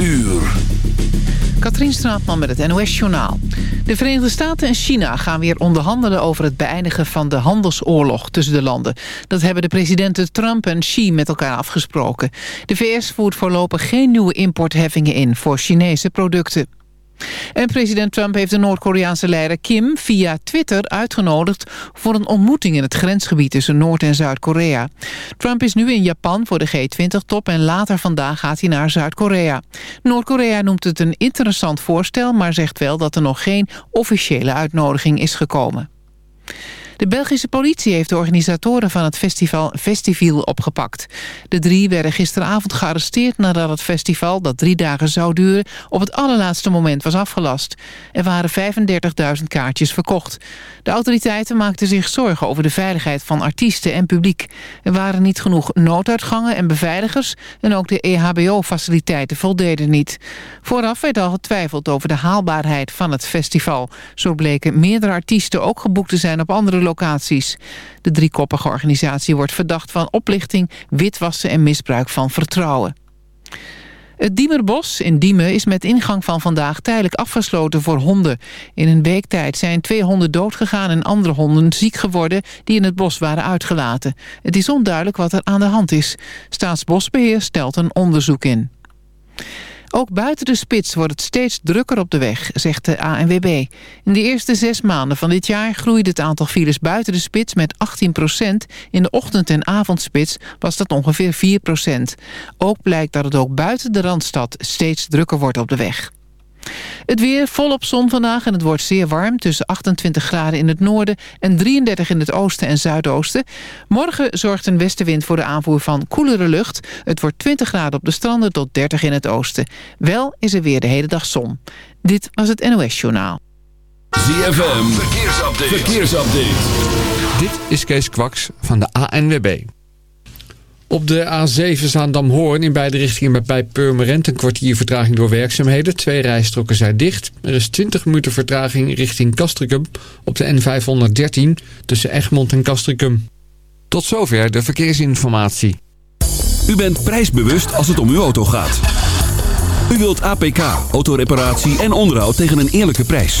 uur. Katrien Straatman met het NOS-journaal. De Verenigde Staten en China gaan weer onderhandelen over het beëindigen van de handelsoorlog tussen de landen. Dat hebben de presidenten Trump en Xi met elkaar afgesproken. De VS voert voorlopig geen nieuwe importheffingen in voor Chinese producten. En president Trump heeft de Noord-Koreaanse leider Kim via Twitter uitgenodigd voor een ontmoeting in het grensgebied tussen Noord- en Zuid-Korea. Trump is nu in Japan voor de G20-top en later vandaag gaat hij naar Zuid-Korea. Noord-Korea noemt het een interessant voorstel, maar zegt wel dat er nog geen officiële uitnodiging is gekomen. De Belgische politie heeft de organisatoren van het festival Festival opgepakt. De drie werden gisteravond gearresteerd nadat het festival, dat drie dagen zou duren, op het allerlaatste moment was afgelast. Er waren 35.000 kaartjes verkocht. De autoriteiten maakten zich zorgen over de veiligheid van artiesten en publiek. Er waren niet genoeg nooduitgangen en beveiligers en ook de EHBO-faciliteiten voldeden niet. Vooraf werd al getwijfeld over de haalbaarheid van het festival. Zo bleken meerdere artiesten ook geboekt te zijn op andere locaties. De driekoppige organisatie wordt verdacht van oplichting, witwassen en misbruik van vertrouwen. Het Diemerbos in Diemen is met ingang van vandaag tijdelijk afgesloten voor honden. In een week tijd zijn twee honden doodgegaan en andere honden ziek geworden die in het bos waren uitgelaten. Het is onduidelijk wat er aan de hand is. Staatsbosbeheer stelt een onderzoek in. Ook buiten de spits wordt het steeds drukker op de weg, zegt de ANWB. In de eerste zes maanden van dit jaar groeide het aantal files buiten de spits met 18% In de ochtend- en avondspits was dat ongeveer 4% Ook blijkt dat het ook buiten de Randstad steeds drukker wordt op de weg. Het weer volop zon vandaag en het wordt zeer warm... tussen 28 graden in het noorden en 33 in het oosten en zuidoosten. Morgen zorgt een westenwind voor de aanvoer van koelere lucht. Het wordt 20 graden op de stranden tot 30 in het oosten. Wel is er weer de hele dag zon. Dit was het NOS Journaal. ZFM, verkeersupdate. verkeersupdate. Dit is Kees Kwaks van de ANWB. Op de A7 Zaandam-Hoorn in beide richtingen bij Purmerend een kwartier vertraging door werkzaamheden. Twee rijstroken zijn dicht. Er is 20 minuten vertraging richting Castricum op de N513 tussen Egmond en Castricum. Tot zover de verkeersinformatie. U bent prijsbewust als het om uw auto gaat. U wilt APK, autoreparatie en onderhoud tegen een eerlijke prijs.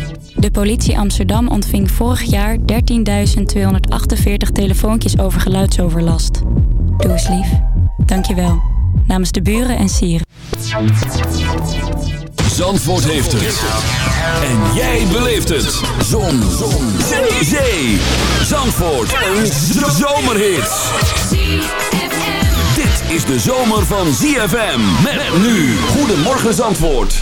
De politie Amsterdam ontving vorig jaar 13.248 telefoontjes over geluidsoverlast. Doe eens lief. Dankjewel. Namens de buren en sieren. Zandvoort heeft het. En jij beleeft het. Zon. Zon. Zee. Zee. Zandvoort. Een zomerhit. Dit is de zomer van ZFM. Met nu. Goedemorgen Zandvoort.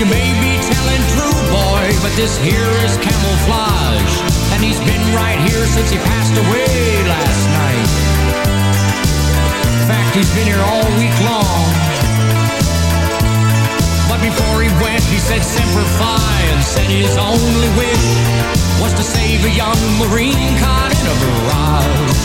You may be telling true, boy, but this here is Camouflage. And he's been right here since he passed away last night. In fact, he's been here all week long. But before he went, he said Semper Fi and said his only wish was to save a young Marine caught in a barrage.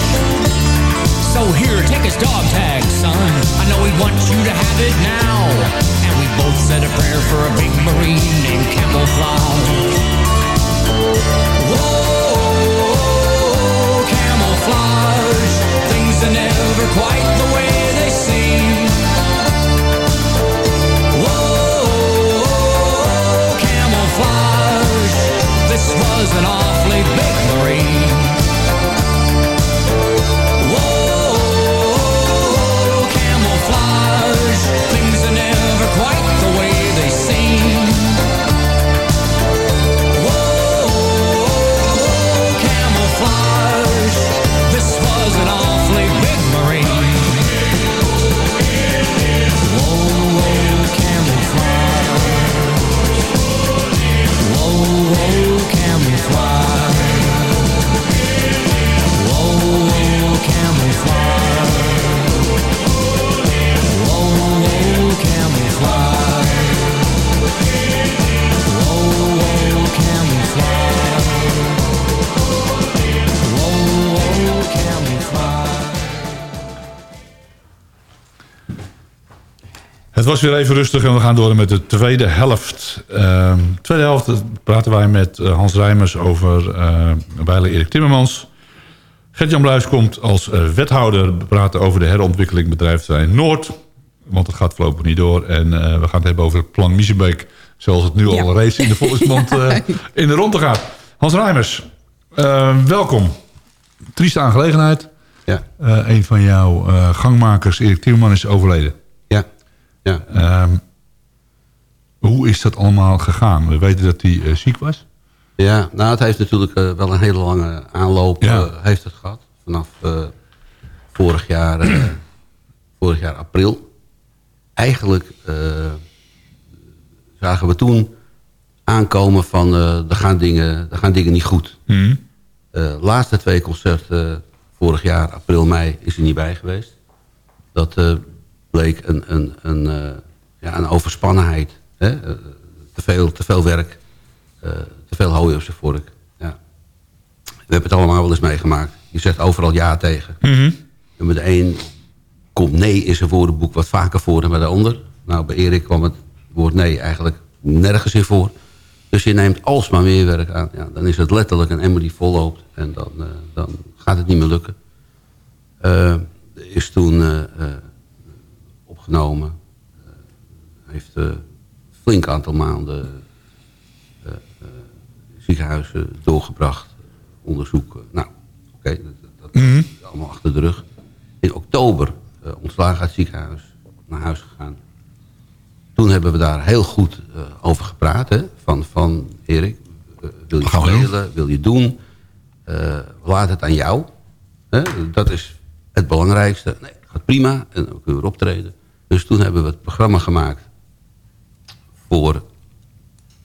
So here, take his dog tag, son. I know he wants you to have it now. We both said a prayer for a big Marine named Camouflage. Whoa, camouflage. Things are never quite the way they seem. Whoa, camouflage. This was an awfully big marine. Het was weer even rustig en we gaan door met de tweede helft. Ehm, de tweede helft praten wij met eh, Hans Rijmers over uh, bijna Erik Timmermans. Gert-Jan Bluis komt als eh, wethouder praten over de herontwikkeling bedrijfterrein Noord. Want het gaat voorlopig niet door. En eh, we gaan het hebben over het plan Miezenbeek. Zoals het nu al reeds in de volksmond eh, in de ronde gaat. Hans Rijmers, eh, welkom. Trieste aangelegenheid. Ja. Eh, een van jouw eh, gangmakers, Erik Timmerman, is overleden. Ja. Ehm, hoe is dat allemaal gegaan? We weten dat hij eh, ziek was. Ja, nou het heeft natuurlijk eh, wel een hele lange aanloop Ja. eh, heeft het gehad. Vanaf vorig, jaar, vorig jaar april. Eigenlijk zagen we toen aankomen van er, gaan dingen, er gaan dingen niet goed. Eh, laatste twee concerten vorig jaar, april, mei, is hij niet bij geweest. Dat bleek een, een, een, eh, ja, een overspannenheid. Hè? Eh, te, veel, te veel werk, eh, te veel hooi op zijn vork. Ja. We hebben het allemaal wel eens meegemaakt. Je zegt overal ja tegen. En met de een komt nee in zijn woordenboek wat vaker voor dan bij de ander. Nou, bij Erik kwam het woord nee eigenlijk nergens in voor. Dus je neemt alsmaar meer werk aan. Ja, dan is het letterlijk een emmer die volloopt. En dan, dan gaat het niet meer lukken. Er is toen opgenomen. eh, heeft eh, een flink aantal maanden eh, eh, ziekenhuizen doorgebracht. Onderzoek. Nou, oké, dat, dat Mhm. is allemaal achter de rug. In oktober eh, ontslagen uit het ziekenhuis. Naar huis gegaan. Toen hebben we daar heel goed eh, over gepraat. Hè? Van, van Erik, eh, wil je spelen, wil je doen? Eh, laat het aan jou. Hè? Dat is het belangrijkste. Nee, gaat prima. En dan kunnen we optreden. Dus toen hebben we het programma gemaakt voor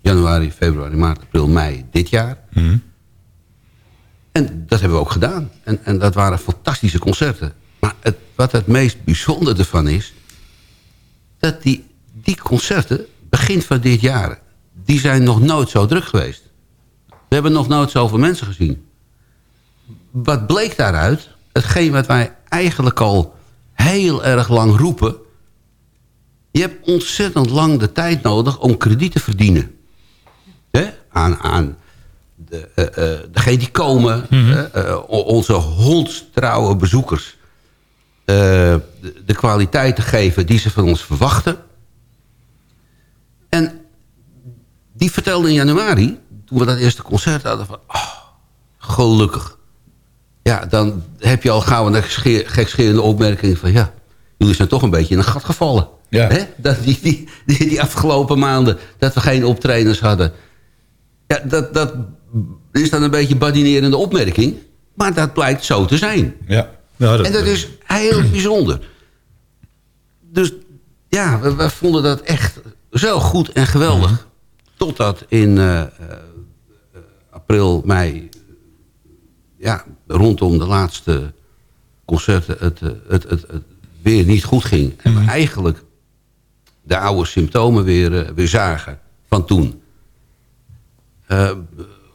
januari, februari, maart, april, mei dit jaar. En dat hebben we ook gedaan. En, en dat waren fantastische concerten. Maar het, wat het meest bijzondere ervan is... dat die, die concerten, begin van dit jaar... die zijn nog nooit zo druk geweest. We hebben nog nooit zoveel mensen gezien. Wat bleek daaruit? Hetgeen wat wij eigenlijk al heel erg lang roepen... je hebt ontzettend lang de tijd nodig om krediet te verdienen. Hè? Aan, aan de, eh, eh, degene die komen, hè, eh, o- onze hondstrouwe bezoekers... de, de kwaliteit te geven die ze van ons verwachten. En die vertelde in januari, toen we dat eerste concert hadden... van, oh, gelukkig. Ja, dan heb je al gauw een geksche- gekscherende opmerking van... ja, jullie zijn toch een beetje in een gat gevallen. Ja. Hè? Dat die, die, die, die afgelopen maanden dat we geen optredens hadden. Ja, dat, dat is dan een beetje een badinerende opmerking. Maar dat blijkt zo te zijn. Ja. Ja, dat, En dat is heel bijzonder. Dus ja, we, we vonden dat echt zo goed en geweldig. Totdat in eh, eh, april, mei... ja, rondom de laatste concerten het, eh, het, het, het weer niet goed ging. En we eigenlijk de oude symptomen weer, eh, weer zagen van toen. Eh,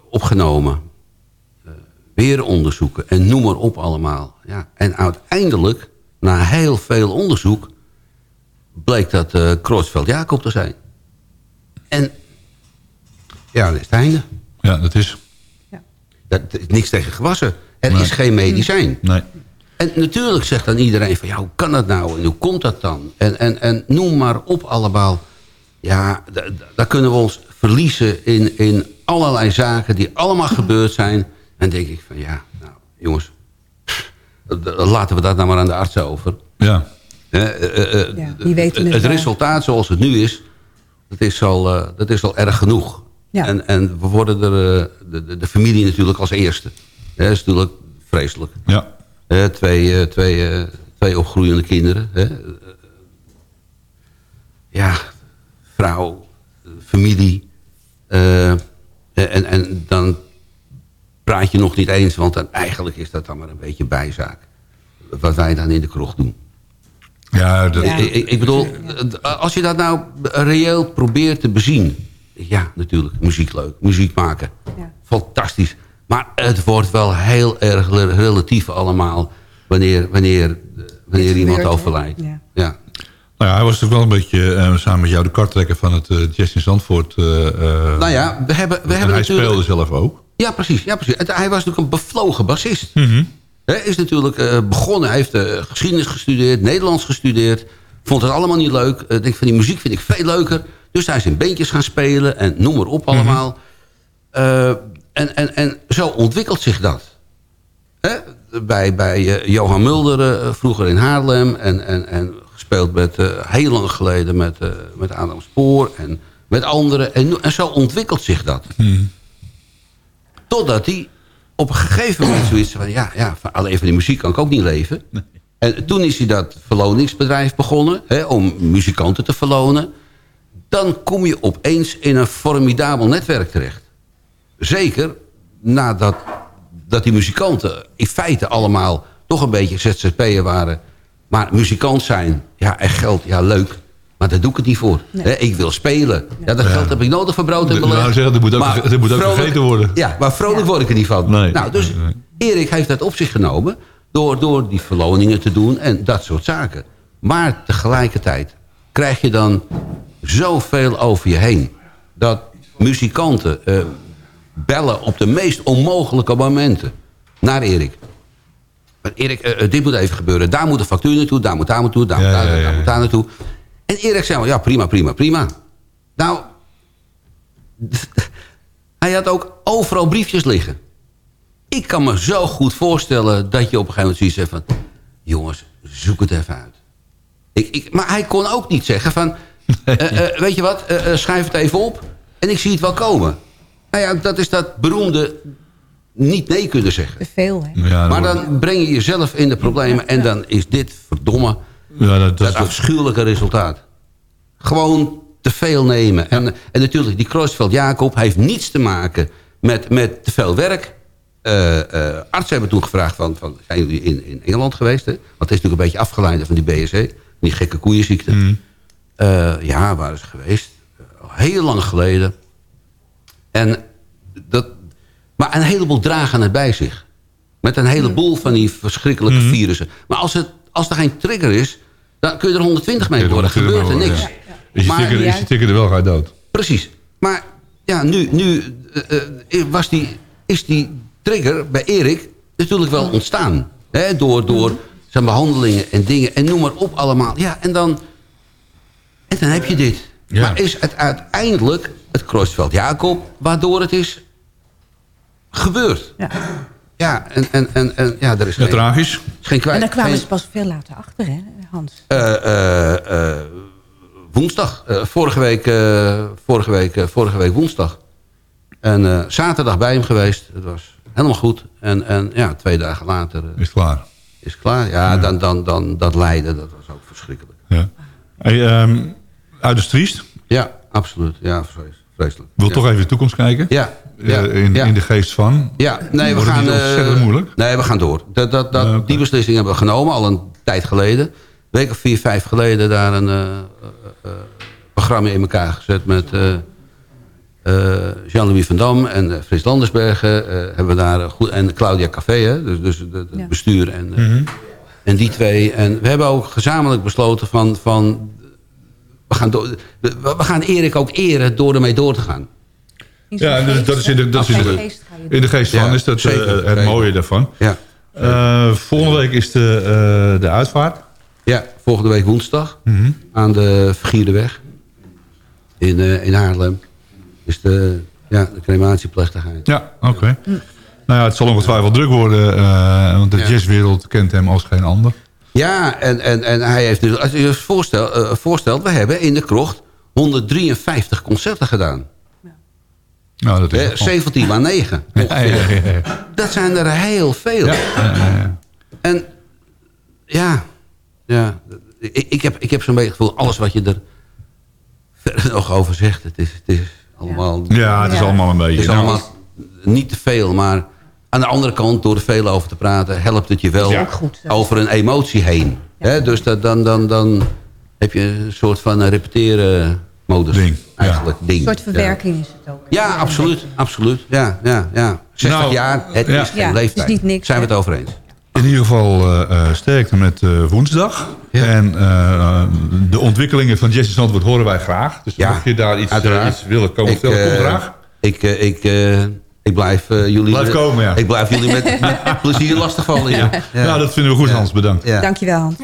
opgenomen. Eh, weer onderzoeken. En noem maar op allemaal. Ja. En uiteindelijk, na heel veel onderzoek... bleek dat eh Kroosveld-Jacob te zijn. En ja, dat is het einde. ja, dat is... Dat er is niks tegen gewassen. Er Nee. is geen medicijn. Nee. En natuurlijk zegt dan iedereen van... ja, hoe kan dat nou en hoe komt dat dan? En, en, en noem maar op allemaal. Ja, daar kunnen we ons verliezen in, in allerlei zaken... die allemaal gebeurd zijn. En denk ik van ja, nou jongens... laten we dat nou maar aan de artsen over. Ja. Eh, eh, eh, Ja, die weten het, het resultaat zoals het nu is... dat is al, eh, dat is al erg genoeg. Ja. En, en we worden er... de, de, de familie natuurlijk als eerste. Dat is natuurlijk vreselijk. Ja. Hè, twee, eh, twee, eh, twee opgroeiende kinderen. Hè. Ja, vrouw, familie. eh, en, en dan praat je nog niet eens, want dan, eigenlijk is dat dan maar een beetje bijzaak. Wat wij dan in de kroeg doen. Ja, dat, Ik, ik, ik bedoel, als je dat nou reëel probeert te bezien. Ja, natuurlijk, muziek leuk, muziek maken. Ja. Fantastisch. Maar het wordt wel heel erg relatief allemaal... wanneer, wanneer, wanneer iemand overlijdt. Ja. Ja. nou ja, hij was natuurlijk wel een beetje eh, samen met jou de karttrekker van het uh, Jazz in Zandvoort. eh, eh, Nou ja, we hebben, we en hebben hij natuurlijk... speelde zelf ook. Ja, precies. Ja, precies. Hij was natuurlijk een bevlogen bassist. Mhm. Hij is natuurlijk eh, begonnen. Hij heeft geschiedenis gestudeerd, Nederlands gestudeerd. Vond het allemaal niet leuk. Eh, denk van die muziek vind ik veel leuker. Dus hij is in bandjes gaan spelen en noem maar op allemaal. Eh, en, en, en zo ontwikkelt zich dat. Hè? Bij, bij eh, Johan Mulder, eh, vroeger in Haarlem. En, en, en gespeeld met, eh, heel lang geleden met, met Adam Spoor en met anderen. En, en zo ontwikkelt zich dat. Totdat hij op een gegeven moment zoiets van... ja, ja van alleen van die muziek kan ik ook niet leven. En toen is hij dat verloningsbedrijf begonnen... Hè, om muzikanten te verlonen. Dan kom je opeens in een formidabel netwerk terecht. Zeker nadat dat die muzikanten in feite allemaal toch een beetje ZZP'er waren. Maar muzikant zijn, ja, en geld, ja, leuk. Maar daar doe ik het niet voor. Nee. Ik wil spelen. Ja, dat geld heb ik nodig voor brood en Ik beleg. wou zeggen, dat moet ook- Maar dat moet ook vrolijk- gegeten worden. Ja, maar vrolijk word ik er niet van. Nee. Nou, dus Erik heeft dat op zich genomen... Door, door die verloningen te doen en dat soort zaken. Maar tegelijkertijd krijg je dan zoveel over je heen... dat muzikanten eh, bellen op de meest onmogelijke momenten naar Erik. Maar Erik, eh, eh, dit moet even gebeuren. Daar moet een factuur naartoe, daar moet daar naartoe, daar moet daar, daar moet daar naartoe. En Erik zei wel, ja prima, prima, prima. Nou, hij had ook overal briefjes liggen. Ik kan me zo goed voorstellen dat je op een gegeven moment zoiets zegt van... jongens, zoek het even uit. Ik, ik, maar hij kon ook niet zeggen van... eh, weet je wat, schrijf het even op en ik zie het wel komen. Nou ja, dat is dat beroemde niet nee kunnen zeggen. Te veel, hè? Ja, maar dan breng je jezelf in de problemen en dan is dit verdomme Ja, dat, dat afschuwelijke resultaat. Gewoon te veel nemen. En, en natuurlijk, die Kruisveld Jacob heeft niets te maken met, met te veel werk. Eh, eh, artsen hebben toen gevraagd van, van zijn jullie in, in Engeland geweest? Hè? Want het is natuurlijk een beetje afgeleid van die BSE. Die gekke koeienziekte. Eh, ja, waar is ze geweest? Heel lang geleden. En dat, maar een heleboel dragen het bij zich. Met een heleboel van die verschrikkelijke virussen. Maar als, het, als er geen trigger is, dan kun je er 120 mee worden. Gebeurt er niks. Is je Maar- tikker, is je tikker er wel, ga je dood. Precies. Maar ja, nu, nu eh, eh, was die, is die trigger bij Erik natuurlijk wel ontstaan. Hè, door, door zijn behandelingen en dingen. En noem maar op allemaal. Ja, en dan, en dan heb je dit. Ja. Maar is het uiteindelijk het Kruisveld Jacob waardoor het is gebeurd? Ja. Ja, en, en, en, en ja, er is Ja, geen, tragisch. geen kwijt. En daar kwamen geen- ze pas veel later achter, hè, Hans? eh, eh, eh, woensdag. Eh, vorige, week, eh, vorige, week, vorige week woensdag. En eh, zaterdag bij hem geweest. Het was helemaal goed. En, en ja, twee dagen later Is klaar. is klaar. Ja, Dan, dan, dan dat lijden, dat was ook verschrikkelijk. Ja. Hey, ehm, uit de triest. Ja, absoluut. Ja, vrees- vreselijk. Wil ja. toch even de toekomst kijken. Ja, Eh, ja, in, ja. in de geest van. Ja, nee, we gaan... ontzettend eh, moeilijk? Nee, we gaan door. Dat, dat, dat, oké. Die beslissing hebben we genomen, al een tijd geleden. Een week of vier, vijf geleden daar een eh, programma in elkaar gezet... met eh, eh, Jean-Louis van Dam en eh, Frits Landersbergen. eh, hebben we daar, goed, en Claudia Café, hè, dus, dus het Ja. bestuur en, eh, Mhm. en die twee. En we hebben ook gezamenlijk besloten van... van we, gaan door, we, we gaan Erik ook eren door ermee door te gaan. In Ja, dus geest, dat is in de, dat is in de, geest ga je in de geest van Ja, is dat eh, zeker, het zeker. mooie daarvan. Ja. Eh, volgende week is de, eh, de uitvaart. Ja, volgende week woensdag Mhm. aan de Vergierderweg in, eh, in Haarlem is de, ja, de crematieplechtigheid. Ja, oké. Nou ja, het zal ongetwijfeld druk worden, eh, want de Ja. jazzwereld kent hem als geen ander. Ja, en, en, en hij heeft dus, als je je voorstel, eh, voorstelt, we hebben in de krocht 153 concerten gedaan. Nou, dat is Hè, wel- 17 maar 9. Ja, ja, ja, ja. Dat zijn er heel veel. Ja, ja, ja. En ja, ja ik, ik heb, ik heb zo'n beetje het gevoel, alles wat je er verder nog over zegt, het is, het is allemaal... Ja, het is Ja. allemaal een beetje. Het is Nou, allemaal niet te veel, maar aan de andere kant, door er veel over te praten, helpt het je wel Ja, goed, over een emotie heen. Hè, dus dat, dan, dan, dan heb je een soort van repeteren modus. Ding, ja. Eigenlijk, ding. Een soort verwerking is het ook. Ja, absoluut. absoluut. Ja, ja, ja. 60 Nou, jaar, het ja. is geen Ja, het is leeftijd. niet niks, Zijn we het over eens? In ieder geval eh, eh, sterkte met eh, woensdag. Ja. En eh, de ontwikkelingen van Jesse Zandvoort horen wij graag. Dus Ja, mocht je daar iets, iets willen komen Ik, vertellen, kom graag. Ik, ik, eh, ik blijf eh, jullie... Blijf met- komen, ja. Ik blijf jullie met, met plezier lastigvallen. Ja. Ja. Nou, dat vinden we goed, Hans. Bedankt. Ja. Dankjewel, Hans.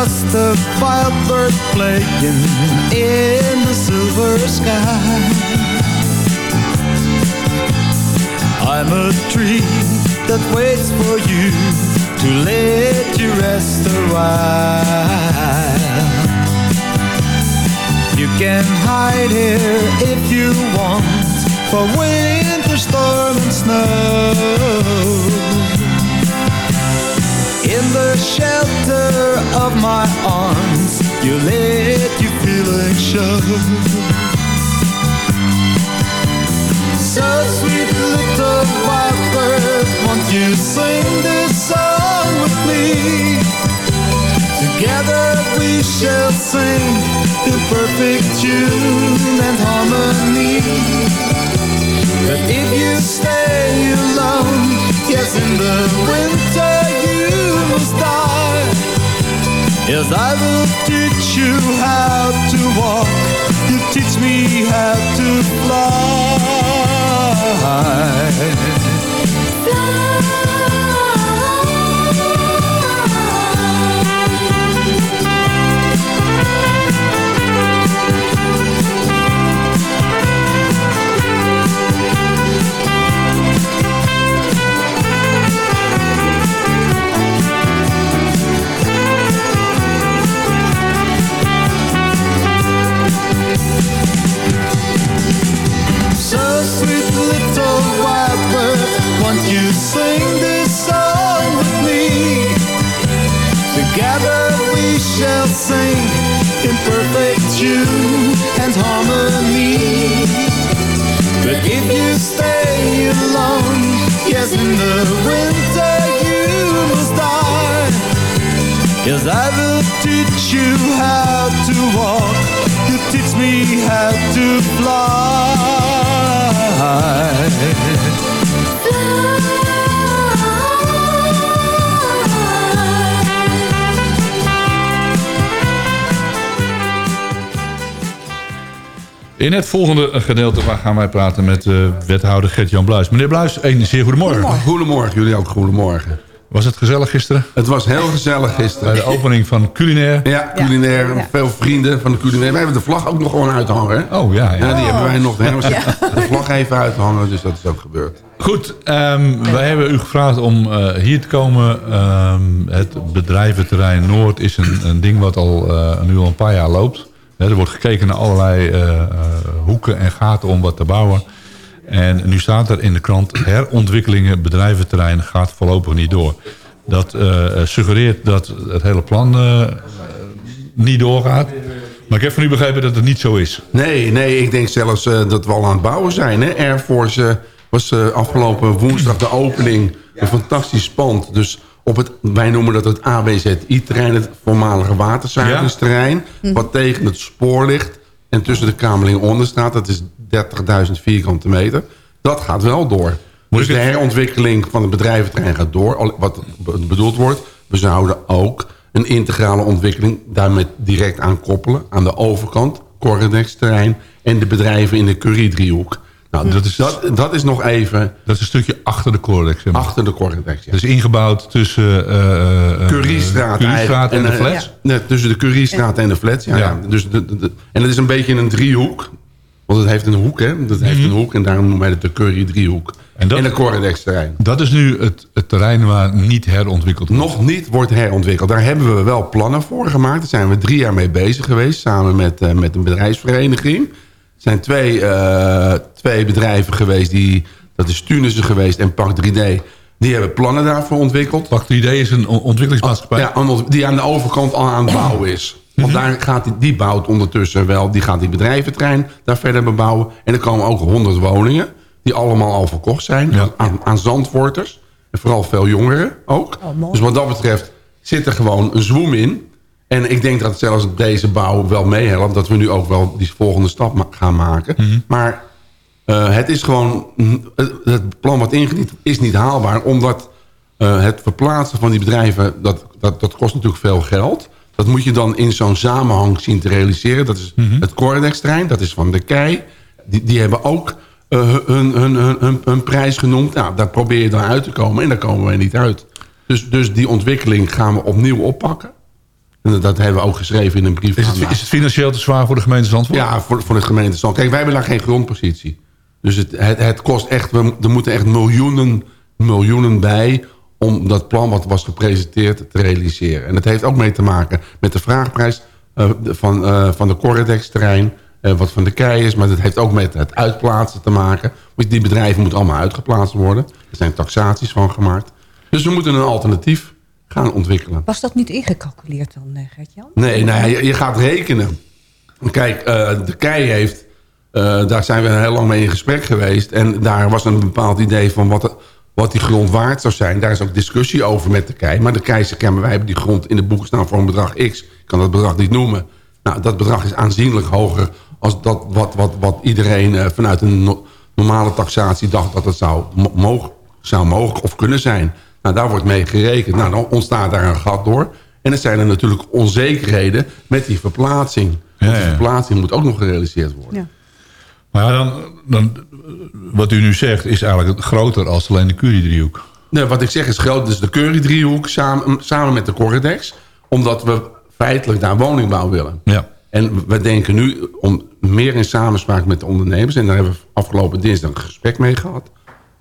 Just a firebird playing in the silver sky. I'm a tree that waits for you to let you rest a while. You can hide here if you want for winter storm and snow. The shelter of my arms, you let your feelings show. So sweet little bird, won't you sing this song with me? Together we shall sing in perfect tune and harmony. But if you stay alone, yes, in the winter die. Yes, I will teach you how to walk. You teach me how to fly. So in the winter you must die. I will teach you how to walk. You teach me how to fly. In het volgende gedeelte gaan wij praten met uh, wethouder Gert-Jan Bluis. Meneer Bluis, een zeer goedemorgen. Goedemorgen. Goedemorgen, jullie ook goedemorgen. Was het gezellig gisteren? Het was heel gezellig gisteren. Bij de opening van Culinair. Ja, Culinair. Ja. Veel vrienden van de Culinair. Wij hebben de vlag ook nog gewoon uithangen. Hè? Oh ja, ja. ja die hebben wij nog de, de vlag even uithangen. Dus dat is ook gebeurd. Goed, um, wij hebben u gevraagd om uh, hier te komen. Um, het bedrijventerrein Noord is een, een ding wat al uh, nu al een paar jaar loopt. Er wordt gekeken naar allerlei uh, hoeken en gaten om wat te bouwen. En nu staat er in de krant... herontwikkelingen bedrijventerrein gaat voorlopig niet door. Dat uh, suggereert dat het hele plan niet doorgaat. Maar ik heb van u begrepen dat het niet zo is. Nee, nee ik denk zelfs dat we al aan het bouwen zijn. Hè? Air Force was afgelopen woensdag de opening. Een fantastisch pand. Dus op het, wij noemen dat het ABZI-terrein, het voormalige waterzuiveringsterrein. Ja. Wat tegen het spoor ligt en tussen de Kamerling onder staat. Dat is 30.000 vierkante meter. Dat gaat wel door. Dus de herontwikkeling van het bedrijventerrein gaat door. Wat bedoeld wordt, we zouden ook een integrale ontwikkeling daarmee direct aan koppelen. Aan de overkant, Corredex-terrein en de bedrijven in de Curie-driehoek. Nou, dat is, dat, dat is nog even... Dat is een stukje achter de. Zeg maar. Achter de Corredex, ja. Dus ingebouwd tussen... Uh, Curiestraat, en, en, de flats? Ja. Nee, tussen de Curiestraat en de flats, ja. ja. Dus de, de, de, en het is een beetje een driehoek. Want het heeft een hoek, hè. Dat heeft mm -hmm. een hoek en daarom noemen wij het de Currie-driehoek. En, dat, en de Corredex-terrein. Dat is nu het, het terrein waar niet herontwikkeld wordt? Nog niet wordt herontwikkeld. Daar hebben we wel plannen voor gemaakt. Daar zijn we drie jaar mee bezig geweest. Samen met, uh, met een bedrijfsvereniging. Er zijn twee, uh, twee bedrijven geweest. Die, dat is Tunissen geweest en Park 3D. Die hebben plannen daarvoor ontwikkeld. Park 3D is een ontwikkelingsmaatschappij? Ja, die aan de overkant al aan het bouwen is. Want daar gaat die, die bouwt ondertussen wel, die gaat die bedrijventrein daar verder bebouwen. En er komen ook 100 woningen, die allemaal al verkocht zijn Ja. aan, aan Zandvoorters. En vooral veel jongeren ook. Oh, dus wat dat betreft zit er gewoon een zoom in. En ik denk dat zelfs deze bouw wel meehelpt. Dat we nu ook wel die volgende stap ma- gaan maken. Mhm. Maar het is gewoon... mm, Het, plan wat ingediend is niet haalbaar. Omdat eh, het verplaatsen van die bedrijven... Dat, dat, dat kost natuurlijk veel geld. Dat moet je dan in zo'n samenhang zien te realiseren. Dat is Mhm. het Cordex-trein. Dat is van de Kei. Die, die hebben ook eh, hun, hun, hun, hun, hun prijs genoemd. Nou, daar probeer je dan uit te komen. En daar komen we niet uit. Dus, dus die ontwikkeling gaan we opnieuw oppakken. En dat hebben we ook geschreven in een brief. Is het, is het financieel te zwaar voor de gemeente Zandvoort? Ja, voor, voor de gemeente Zandvoort. Kijk, wij hebben daar geen grondpositie. Dus het, het, het kost echt, we, er moeten echt miljoenen, miljoenen bij om dat plan wat was gepresenteerd te realiseren. En dat heeft ook mee te maken met de vraagprijs eh, van, eh, van de Corredex-terrein, eh, wat van de kei is. Maar dat heeft ook met het uitplaatsen te maken. Want die bedrijven moeten allemaal uitgeplaatst worden. Er zijn taxaties van gemaakt. Dus we moeten een alternatief gaan ontwikkelen. Was dat niet ingecalculeerd dan, Gert-Jan? Nee, nou, je, je gaat rekenen. Kijk, de KEI heeft... eh, daar zijn we heel lang mee in gesprek geweest. En daar was een bepaald idee van wat, wat die grond waard zou zijn. Daar is ook discussie over met de KEI. Maar de KEI zegt, ja, maar wij hebben die grond in de boeken staan voor een bedrag X. Ik kan dat bedrag niet noemen. Nou, dat bedrag is aanzienlijk hoger... als dat wat, wat, wat iedereen eh, vanuit een no- normale taxatie dacht... dat het zou, mo- mogen, zou mogen of kunnen zijn. Nou, daar wordt mee gerekend. Nou, dan ontstaat daar een gat door. En er zijn er natuurlijk onzekerheden met die verplaatsing. Die verplaatsing moet ook nog gerealiseerd worden. Ja. Maar dan, dan, wat u nu zegt is eigenlijk groter als alleen de Curie-driehoek. Nee, wat ik zeg is groot. Dus de Curie-driehoek samen, samen met de Corredex. Omdat we feitelijk daar woningbouw willen. Ja. En we denken nu om meer in samenspraak met de ondernemers... en daar hebben we afgelopen dinsdag een gesprek mee gehad...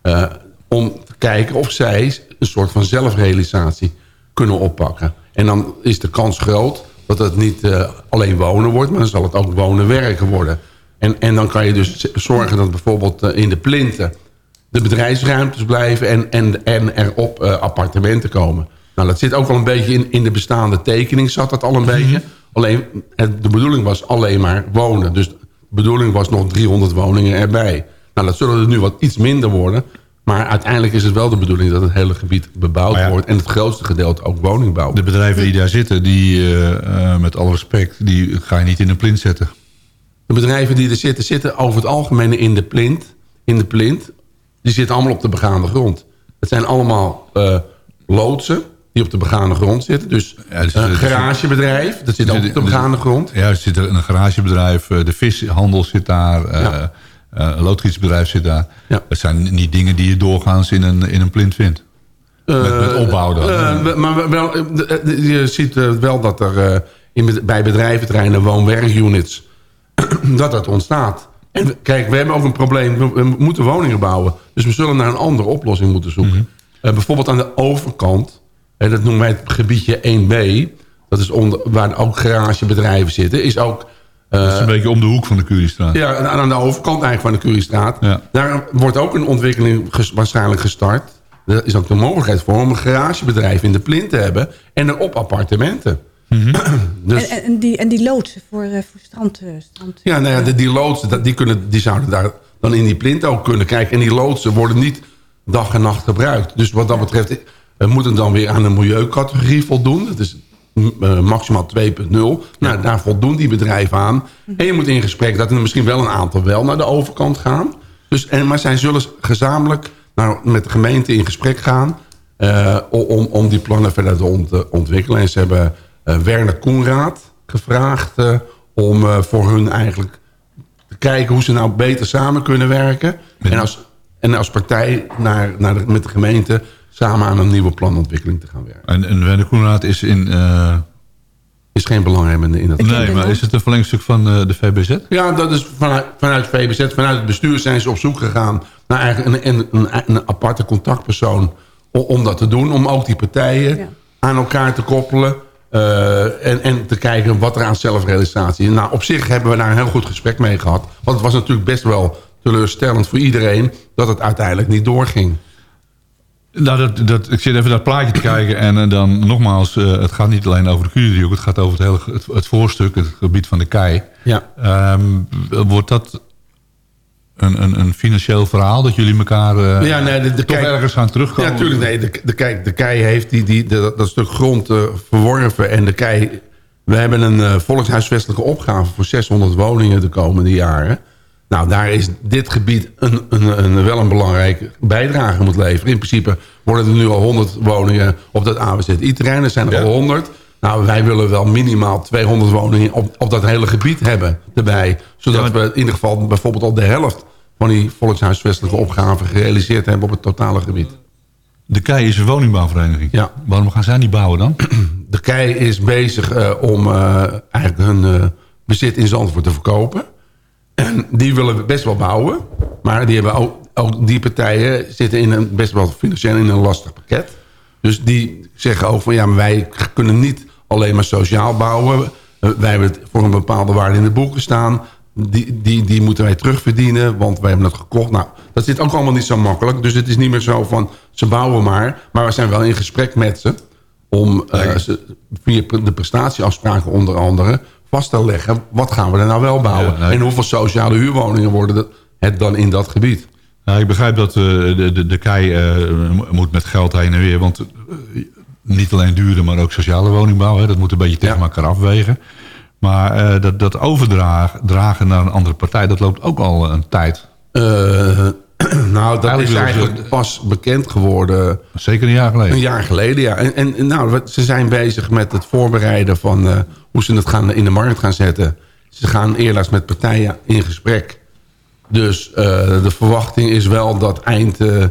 eh, om te kijken of zij een soort van zelfrealisatie kunnen oppakken. En dan is de kans groot dat het niet eh, alleen wonen wordt... maar dan zal het ook wonen-werken worden. En, en dan kan je dus zorgen dat bijvoorbeeld eh, in de plinten... de bedrijfsruimtes blijven en, en, en er op eh, appartementen komen. Nou, dat zit ook wel een beetje in, in de bestaande tekening, zat dat al een beetje. Alleen, de bedoeling was alleen maar wonen. Dus de bedoeling was nog 300 woningen erbij. Nou, dat zullen er nu wat iets minder worden. Maar uiteindelijk is het wel de bedoeling dat het hele gebied bebouwd wordt. En het grootste gedeelte ook woningbouw. De bedrijven die daar zitten, die, eh, met alle respect, die ga je niet in een plint zetten. De bedrijven die er zitten, zitten over het algemeen in de plint. In de plint. Die zitten allemaal op de begaande grond. Het zijn allemaal eh, loodsen die op de begaande grond zitten. Dus dus, een garagebedrijf, dat zit ook op de begaande grond. Ja, er zit een garagebedrijf, eh, de vishandel zit daar, eh, Ja. een loodgietersbedrijf zit daar. Dat zijn niet dingen die je doorgaans in een, in een plint vindt. met, met opbouw dan. Maar wel, je ziet wel dat er in, bij bedrijventerreinen woon-werkunits... dat dat ontstaat. En kijk, we hebben ook een probleem. We, moeten woningen bouwen. Dus we zullen naar een andere oplossing moeten zoeken. Eh, bijvoorbeeld aan de overkant... en dat noemen wij het gebiedje 1B... dat is onder, waar ook garagebedrijven zitten... is ook... eh, dat is een beetje om de hoek van de Curiestraat. ja, en aan de overkant eigenlijk van de Curiestraat. Daar wordt ook een ontwikkeling ges- waarschijnlijk gestart. Er is ook de mogelijkheid voor om een garagebedrijf in de plint te hebben... en erop appartementen. dus, En, die, en die loodsen voor, eh, voor strand, eh, strand... ja, nou ja, de, die loodsen, die, kunnen, die zouden daar dan in die plint ook kunnen kijken. En die loodsen worden niet dag en nacht gebruikt. Dus wat dat betreft we moeten dan weer aan een milieucategorie voldoen. Dat is eh, maximaal 2.0. Nou, daar voldoen die bedrijven aan. En je moet in gesprek dat er misschien wel een aantal wel naar de overkant gaan. Dus, en, maar zij zullen gezamenlijk nou, met de gemeente in gesprek gaan... om, om die plannen verder te ont- ontwikkelen. En ze hebben Werner Koenraad gevraagd... eh, om eh, voor hun eigenlijk te kijken hoe ze nou beter samen kunnen werken. En als, en als partij naar, naar de, met de gemeente samen aan een nieuwe planontwikkeling te gaan werken. En, en Werner Koenraad is in... eh, Is geen belanghebbende in dat Nee, maar is het een verlengstuk van eh, de VBZ? Ja, dat is vanuit, vanuit VBZ, vanuit het bestuur zijn ze op zoek gegaan... naar eigenlijk een, een, een, een aparte contactpersoon om, om dat te doen. Om ook die partijen aan elkaar te koppelen... eh, en, en te kijken wat er aan zelfrealisatie is. Nou, op zich hebben we daar een heel goed gesprek mee gehad. Want het was natuurlijk best wel teleurstellend voor iedereen... dat het uiteindelijk niet doorging. Nou, dat, dat, ik zit even naar het plaatje te kijken. En eh, dan nogmaals, eh, het gaat niet alleen over de Curie-driehoek. Het gaat over het, hele, het, het voorstuk, het gebied van de kei. Ja. Ehm, wordt dat een, een, een financieel verhaal? Dat jullie elkaar eh, Ja, nee, de, de toch kei- ergens gaan terugkomen? Ja, natuurlijk. Nee, de, de, kijk, de kei heeft die, die, de- dat stuk grond eh, verworven. En de kei... We hebben een eh, volkshuisvestelijke opgave voor 600 woningen de komende jaren. Nou, daar is dit gebied een, een, een, wel een belangrijke bijdrage moet leveren. In principe worden er nu al 100 woningen op dat AWZI-terrein. Er zijn er al 100. Nou, wij willen wel minimaal 200 woningen op, op dat hele gebied hebben erbij. Zodat we in ieder geval bijvoorbeeld al de helft van die volkshuisvestelijke opgave gerealiseerd hebben op het totale gebied. De kei is een woningbouwvereniging. Ja. Waarom gaan zij niet bouwen dan? de KEI is bezig eh, om eh, eigenlijk hun eh, bezit in Zandvoort te verkopen. En die willen best wel bouwen. Maar die, hebben ook, ook die partijen zitten in een, best wel financieel in een lastig pakket. Dus die zeggen ook van ja, maar wij kunnen niet alleen maar sociaal bouwen. Wij hebben het voor een bepaalde waarde in de boeken staan. Die, die, die moeten wij terugverdienen, want wij hebben het gekocht. Nou, dat zit ook allemaal niet zo makkelijk. Dus het is niet meer zo van, ze bouwen maar. Maar we zijn wel in gesprek met ze... om eh, ze, via de prestatieafspraken onder andere vast te leggen... wat gaan we er nou wel bouwen? Ja, nee. En hoeveel sociale huurwoningen worden het dan in dat gebied? Nou, ik begrijp dat eh, de, de, de KEI eh, mo- moet met geld heen en weer. Want niet alleen dure, maar ook sociale woningbouw. Hè, dat moet een beetje tegen elkaar afwegen. Maar eh, dat, dat overdragen dragen naar een andere partij, dat loopt ook al een tijd. Eh, nou, dat Eigenlijk is ze- eigenlijk pas bekend geworden... Zeker een jaar geleden. Een jaar geleden, ja. En, en nou, ze zijn bezig met het voorbereiden van eh, hoe ze het gaan, in de markt gaan zetten. Ze gaan eerst met partijen in gesprek. Dus eh, de verwachting is wel dat eind, eh,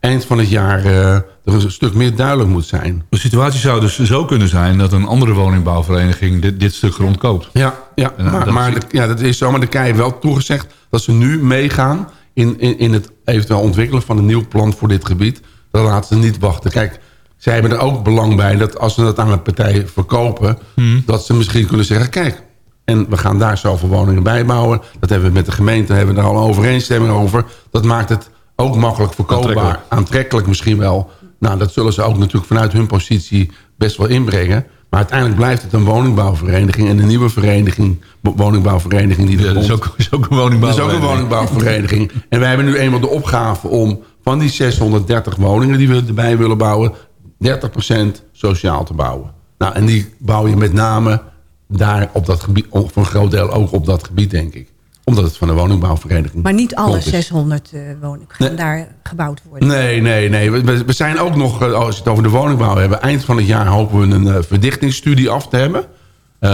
eind van het jaar eh, er een stuk meer duidelijk moet zijn. De situatie zou dus zo kunnen zijn dat een andere woningbouwvereniging dit, dit stuk grond koopt. Ja, ja En, eh, maar, dat maar de, ja, dat is zo. Maar de KEI heeft wel toegezegd dat ze nu meegaan... In, in, in het eventueel ontwikkelen van een nieuw plan voor dit gebied. Dan laten ze niet wachten. Kijk, zij hebben er ook belang bij dat als ze dat aan een partij verkopen... Hmm. dat ze misschien kunnen zeggen... kijk, en we gaan daar zoveel woningen bij bouwen. Dat hebben we met de gemeente hebben we er al een overeenstemming over. Dat maakt het ook makkelijk verkoopbaar. Aantrekkelijk. Aantrekkelijk, misschien wel. Nou, dat zullen ze ook natuurlijk vanuit hun positie best wel inbrengen. Maar uiteindelijk blijft het een woningbouwvereniging... en een nieuwe vereniging, wo- woningbouwvereniging... Die er Ja, dat is ook, is ook een Dat is ook een woningbouwvereniging. woningbouwvereniging. En wij hebben nu eenmaal de opgave om van die 630 woningen die we erbij willen bouwen... 30% sociaal te bouwen. Nou, en die bouw je met name daar op dat gebied, of voor een groot deel ook op dat gebied, denk ik. Omdat het van de woningbouwvereniging Maar niet alle komt is. 600 eh, woningen gaan daar gebouwd worden. Nee, nee, nee. We, we zijn ook nog, eh, als we het over de woningbouw hebben... eind van het jaar hopen we een eh, verdichtingsstudie af te hebben.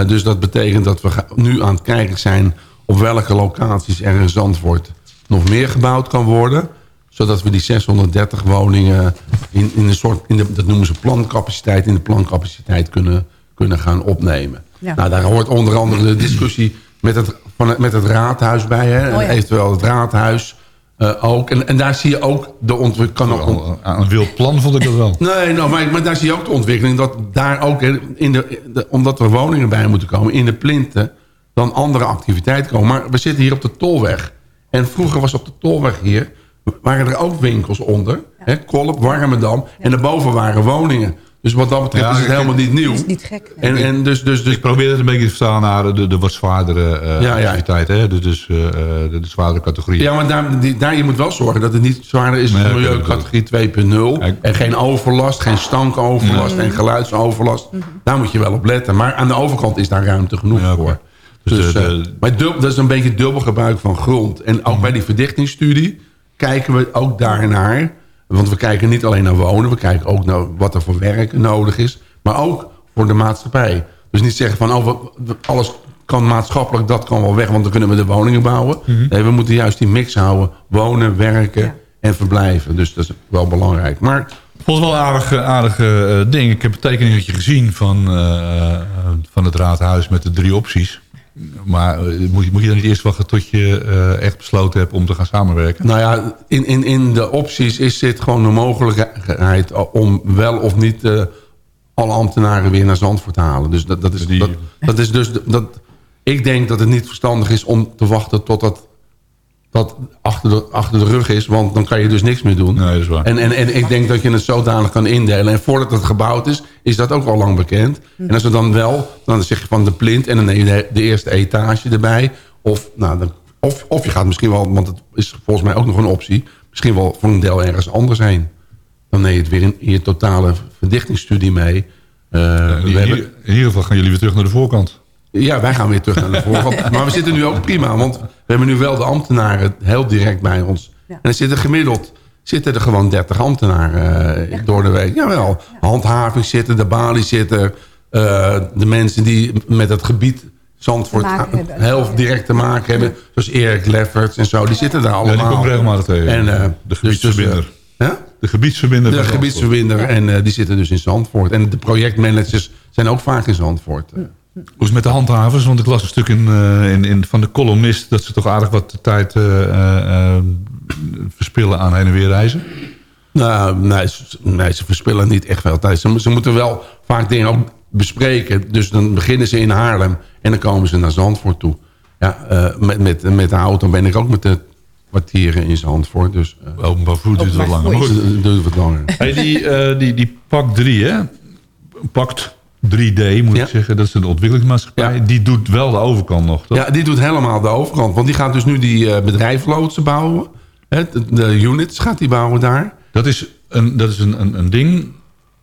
Dus dat betekent dat we nu aan het kijken zijn... op welke locaties er in Zandvoort nog meer gebouwd kan worden. Zodat we die 630 woningen in, in een soort... In de, dat noemen ze plancapaciteit... in de plancapaciteit kunnen, kunnen gaan opnemen. Ja. Nou, daar hoort onder andere de discussie met het, van met het raadhuis bij. Hè? Oh ja. Eventueel het raadhuis eh, ook. En, en daar zie je ook de ontwikkeling... Kan ook, Aan een wild plan vond ik dat wel. Nee, nou, maar, maar daar zie je ook de ontwikkeling... dat daar ook, hè, in de, de- omdat er woningen bij moeten komen... in de plinten, dan andere activiteiten komen. Maar we zitten hier op de Tolweg. En vroeger was op de Tolweg hier... waren er ook winkels onder. Hè, Kolp, Warmerdam. En daarboven waren woningen. Dus wat dat betreft Ja, is het ik- helemaal niet nieuw. Dat is niet gek. nee. En, en dus, dus, dus Ik probeer het een beetje te verstaan naar de, de wat zwaardere eh Ja, ja. activiteiten. Hè? Dus, dus eh, eh, de, de zwaardere categorieën. Ja, maar daar, die, daar je moet wel zorgen dat het niet zwaarder is dan Nee, milieucategorie 2.0. En geen overlast, geen stankoverlast, geen geluidsoverlast. Daar moet je wel op letten. Maar aan de overkant is daar ruimte genoeg voor. Dus Dus, de- eh, maar dat is een beetje dubbel gebruik van grond. En ook bij die verdichtingsstudie kijken we ook daarnaar. Want we kijken niet alleen naar wonen. We kijken ook naar wat er voor werk nodig is. Maar ook voor de maatschappij. Dus niet zeggen van oh, alles kan maatschappelijk, dat kan wel weg. Want dan kunnen we de woningen bouwen. Nee, we moeten juist die mix houden. Wonen, werken en verblijven. Dus dat is wel belangrijk. Maar vond wel een aardig, aardig eh, ding. Ik heb een tekeningetje gezien van, eh, eh, van het raadhuis met de drie opties. Maar eh, moet, je- moet je dan niet eerst wachten tot je eh, echt besloten hebt om te gaan samenwerken? Nou ja, in, in, in de opties is dit gewoon de mogelijkheid om wel of niet eh, alle ambtenaren weer naar Zandvoort te halen. Dus dat, dat, is, dat, dat is dus... Dat, ik denk dat het niet verstandig is om te wachten tot dat, dat achter, de, achter de rug is. Want dan kan je dus niks meer doen. Nee, dat is waar. En, en, en ik denk dat je het zodanig kan indelen. En voordat het gebouwd is, is dat ook al lang bekend. En als er dan wel, dan zeg je van de plint en dan neem je de, de eerste etage erbij. Of, nou, dan, of, of je gaat misschien wel, want het is volgens mij ook nog een optie... misschien wel voor een deel ergens anders heen. Dan neem je het weer in, in je totale verdichtingsstudie mee. Eh, in, we ieder- hebben, in ieder geval gaan jullie weer terug naar de voorkant. Ja, wij gaan weer terug naar de voorkant. maar we zitten nu ook prima, want we hebben nu wel de ambtenaren heel direct bij ons. En er zitten gemiddeld zitten er gewoon 30 ambtenaren eh, door de week. Jawel, handhaving zitten, de balie zitten. eh, de mensen die met het gebied Zandvoort heel direct te maken hebben. Zoals Erik Lefferts en zo, die zitten daar allemaal. Ja, die komt regelmatig tegen. En, eh, de dus- gebiedsverbinder. Dus, De gebiedsverbinder De gebiedsverbinder. En eh, die zitten dus in Zandvoort. En de projectmanagers zijn ook vaak in Zandvoort. Hoe is het met de handhavers? Want ik las een stuk in, eh, in, in, van de columnist... dat ze toch aardig wat tijd eh, eh, verspillen aan heen en weer reizen. Nou, nee, ze- nee, ze verspillen niet echt veel tijd. Ze, ze moeten wel vaak dingen ook bespreken. Dus dan beginnen ze in Haarlem en dan komen ze naar Zandvoort toe. Ja, eh, met, met, met de auto ben ik ook met de kwartieren in Zandvoort. Dus, uh, Openbaar vervoer duurt wat langer. Duurt wat langer. Hey, die, eh, die, die PAC 3, hè? Pact 3D, moet ik zeggen. Dat is een ontwikkelingsmaatschappij. Die doet wel de overkant nog, toch? Ja, die doet helemaal de overkant. Want die gaat dus nu die bedrijfloodsen bouwen. Hè, de, de units gaat die bouwen daar. Dat is een, dat is een, een, een ding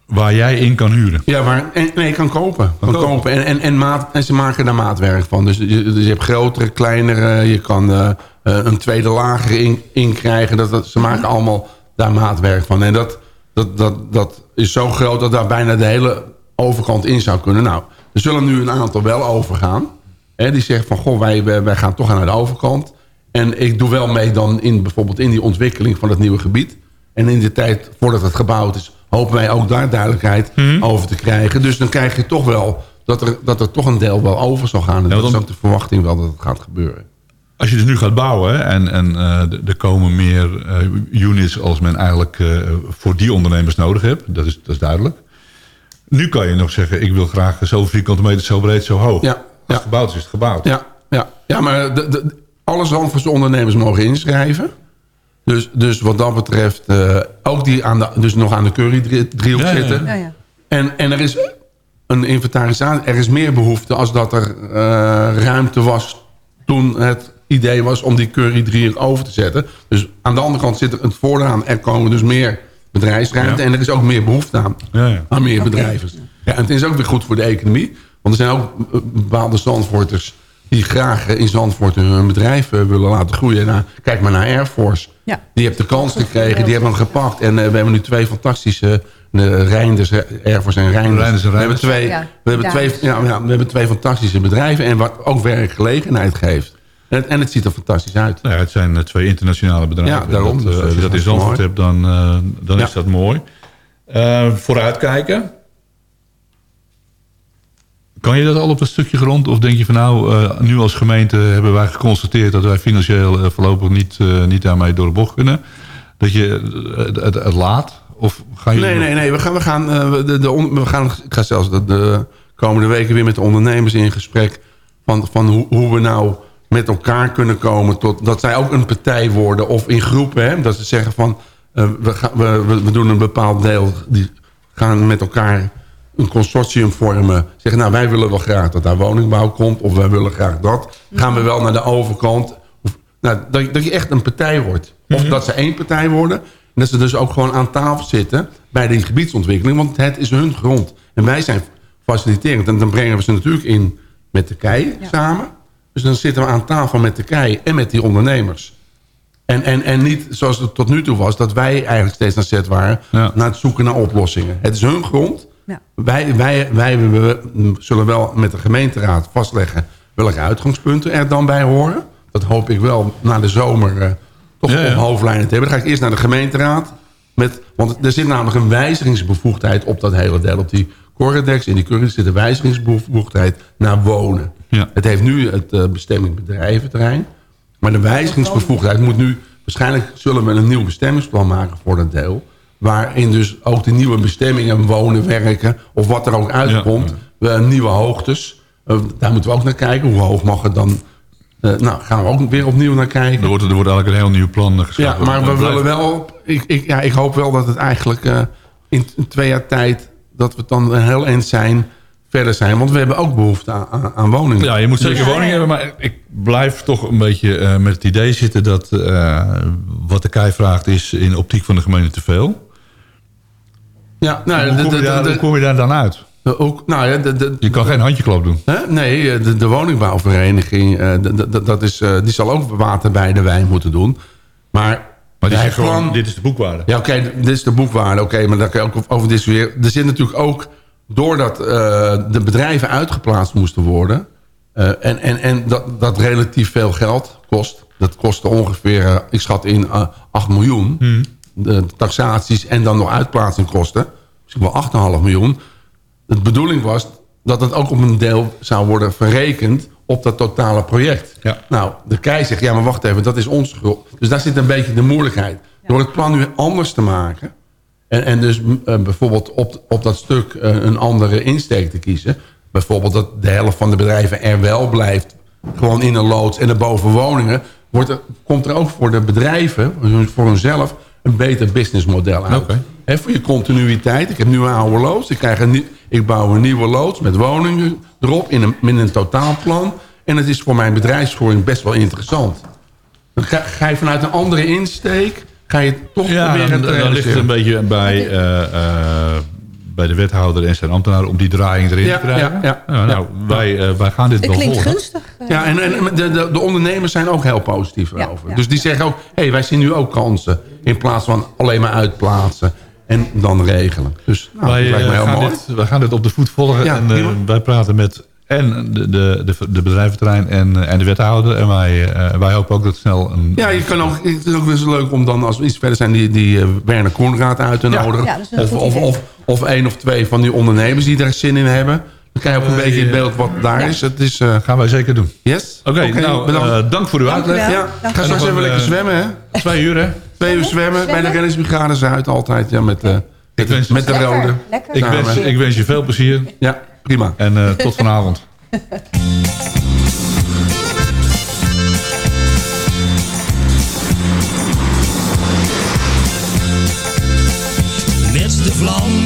waar jij in kan huren. Ja, waar, en, nee, je kan kopen. Kan kopen. En, en, en, maat, en ze maken daar maatwerk van. Dus je, dus je hebt grotere, kleinere. Je kan eh, eh, een tweede lager in, in krijgen. Dat, dat, ze maken allemaal daar maatwerk van. En dat, dat, dat, dat is zo groot dat daar bijna de hele overkant in zou kunnen. Nou, er zullen nu een aantal wel overgaan. Hè, die zeggen van, goh, wij, wij, gaan toch naar de overkant. En ik doe wel mee dan in, bijvoorbeeld in die ontwikkeling van het nieuwe gebied. En in de tijd voordat het gebouwd is... hopen wij ook daar duidelijkheid over te krijgen. Dus dan krijg je toch wel dat er, dat er toch een deel wel over zal gaan. En dat is ook de verwachting wel dat het gaat gebeuren. Als je dus nu gaat bouwen en, en eh, er komen meer eh, units als men eigenlijk eh, voor die ondernemers nodig heeft. Dat is, dat is duidelijk. Nu kan je nog zeggen, ik wil graag zo vierkante meter, zo breed, zo hoog. Ja, Als het gebouwd is, is het gebouwd. Ja, ja. ja maar de, de, alle Zandvoortse ondernemers mogen inschrijven. Dus, dus wat dat betreft, eh, ook die aan de, dus nog aan de curry-driehoek Ja, ja, ja. zitten. Ja, ja. En, en er is een inventarisatie. Er is meer behoefte als dat er eh, ruimte was toen het idee was om die curry driehoek over te zetten. Dus aan de andere kant zit er het voordeel aan. Er komen dus meer bedrijfsruimte Ja. en er is ook meer behoefte aan. Ja, ja. Aan meer bedrijven. Ja, en het is ook weer goed voor de economie. Want er zijn ook eh, bepaalde Zandvoorters die graag eh, in Zandvoort hun bedrijf eh, willen laten groeien. Nou, kijk maar naar Air Force. Ja. Die heeft de kans gekregen, die hebben hem gepakt. En eh, we hebben nu twee fantastische de Reinders, Air Force en Reinders. Reinders en we, hebben twee, Ja, we, hebben twee, ja, we hebben twee fantastische bedrijven. En wat ook werkgelegenheid geeft. En het, en het ziet er fantastisch uit. Nou ja, het zijn eh, twee internationale bedrijven. Ja, daarom. Dat, Dus eh, dat is dat in Zandvoort hebt, dan, eh, dan Ja. is dat mooi. Eh, vooruitkijken. Kan je dat al op een stukje grond? Of denk je van nou, eh, nu als gemeente hebben wij geconstateerd... dat wij financieel eh, voorlopig niet, eh, niet daarmee door de bocht kunnen? Dat je eh, het, laat? Of ga je Nee, nee, nee. We gaan, we gaan, eh, de, de, on- we gaan ik ga zelfs de, de komende weken weer met de ondernemers in gesprek... van, van hoe, hoe we nou met elkaar kunnen komen tot... dat zij ook een partij worden of in groepen. Hè, dat ze zeggen van, eh, we, gaan, we, we, we doen een bepaald deel... die gaan met elkaar een consortium vormen. Zeggen, nou, wij willen wel graag dat daar woningbouw komt... of wij willen graag dat. Gaan we wel naar de overkant... Of, nou, dat, dat je echt een partij wordt. Of dat ze één partij worden. En dat ze dus ook gewoon aan tafel zitten bij die gebiedsontwikkeling. Want het is hun grond. En wij zijn faciliterend. En dan brengen we ze natuurlijk in met de KEI samen. Dus dan zitten we aan tafel met de KEI en met die ondernemers. En, en, en niet zoals het tot nu toe was... dat wij eigenlijk steeds naar zet waren... Ja. naar het zoeken naar oplossingen. Het is hun grond. Ja. Wij, wij, wij we- zullen wel met de gemeenteraad vastleggen... welke uitgangspunten er dan bij horen. Dat hoop ik wel na de zomer eh, toch Ja, ja. op hoofdlijnen te hebben. Dan ga ik eerst naar de gemeenteraad. Met, want er zit namelijk een wijzigingsbevoegdheid op dat hele deel. Op die Corredex in die Curry zit een wijzigingsbevoegdheid naar wonen. Ja. Het heeft nu het eh, bestemming bedrijventerrein. Maar de wijzigingsbevoegdheid moet nu... Waarschijnlijk zullen we een nieuw bestemmingsplan maken voor dat deel. Waarin dus ook de nieuwe bestemmingen wonen, werken... of wat er ook uitkomt, eh, nieuwe hoogtes. Eh, daar moeten we ook naar kijken. Hoe hoog mag het dan... Eh, nou, gaan we ook weer opnieuw naar kijken. Er wordt, er wordt eigenlijk een heel nieuw plan geschapen. Ja, maar we willen wel... Ik, ik, ja, ik hoop wel dat het eigenlijk in, twee jaar tijd... dat we het dan heel eind zijn, verder zijn. Want we hebben ook behoefte aan, aan, aan woningen. Ja, je moet zeker woningen hebben, maar ik blijf toch een beetje eh, met het idee zitten dat eh, wat de KEI vraagt is in optiek van de gemeente te veel. Ja, nou, hoe, kom je daar, de- hoe kom je daar dan uit? de- ook, nou ja, de, de, Je kan geen handjeklap doen. Hè? Nee, eh, de, de woningbouwvereniging, eh, dat is, eh, die zal ook water bij de wijn moeten doen. Maar, Maar zegt gewoon, gewoon- dit is de boekwaarde. Ja, oké, dit is de boekwaarde. Oké, maar daar kan je ook over discussiëren. Er zit natuurlijk ook, doordat eh, de bedrijven uitgeplaatst moesten worden... eh, en, en, en dat, dat relatief veel geld kost. Dat kostte ongeveer, eh, ik schat in, eh 8 miljoen. de taxaties en dan nog uitplaatsingkosten. Misschien wel 8,5 miljoen. De bedoeling was dat het ook op een deel zou worden verrekend op dat totale project. Nou, de KEI zegt, ja maar wacht even, dat is onze schuld. Dus daar zit een beetje de moeilijkheid. Door het plan nu anders te maken... en, en dus eh, bijvoorbeeld op, op dat stuk eh, een andere insteek te kiezen... bijvoorbeeld dat de helft van de bedrijven er wel blijft... gewoon in een loods en erboven woningen... Wordt er, komt er ook voor de bedrijven, voor hunzelf... een beter businessmodel uit. Hè, voor je continuïteit. Ik heb nu een oude loods. Ik, krijg een, ik bouw een nieuwe loods met woningen erop... in een, in een totaalplan. En het is voor mijn bedrijfsvoering best wel interessant. Dan ga, ga je vanuit een andere insteek... ga je toch Ja, proberen dan, te dan ligt het een beetje bij, eh, eh, bij de wethouder en zijn ambtenaren... om die draaiing erin Ja, te krijgen. ja, ja. Nou, nou, wij, eh, wij gaan dit Het wel klinkt volgen. gunstig. Ja, en, en de, de, de ondernemers zijn ook heel positief erover. ja. Dus die zeggen ook, hé, hey, wij zien nu ook kansen. In plaats van alleen maar uitplaatsen en dan regelen. Dus nou, wij, dat lijkt me heel gaan mooi. dit, wij gaan dit op de voet volgen. Ja, en eh, wij praten met en de, de, de, de bedrijventerrein en, eh, en de wethouder. En wij, eh, wij hopen ook dat snel een... Ja, je kan ook, het is ook wel eens leuk om dan, als we iets verder zijn, die, die eh, Werner Koenraad uit te Ja. nodigen. Ja, of, of, of, of één of twee van die ondernemers die daar zin in hebben. Dan krijg je ook een beetje het eh, beeld wat daar is. Het is eh, gaan wij zeker doen. yes? Oké, nou, bedankt. eh, dank voor uw Dank uitleg. ja, dank ga straks even lekker zwemmen, hè? Twee uur, hè? Twee uur zwemmen bij de Reddingsbrigade Zuid altijd. Ja, met, eh, met, wens- met de Lekker, rode. lekker. Ik wens, ik wens je veel plezier. Ja, prima. En eh, tot vanavond. Met de vlam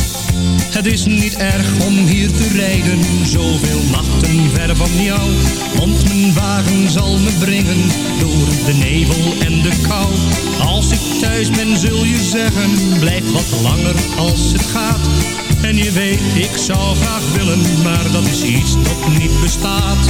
Het is niet erg om hier te rijden, zoveel nachten ver van jou. Want mijn wagen zal me brengen door de nevel en de kou. Als ik thuis ben zul je zeggen, blijf wat langer als het gaat. En je weet, ik zou graag willen, maar dat is iets dat niet bestaat.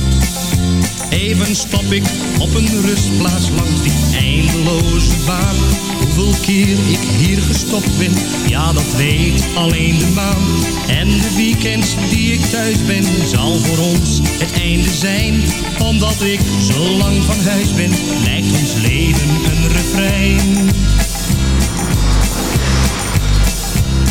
Even stop ik op een rustplaats langs die eindeloze baan. Hoeveel keer ik hier gestopt ben, ja dat weet alleen de maan. En de weekends die ik thuis ben, zal voor ons het einde zijn. Omdat ik zo lang van huis ben, lijkt ons leven een refrein.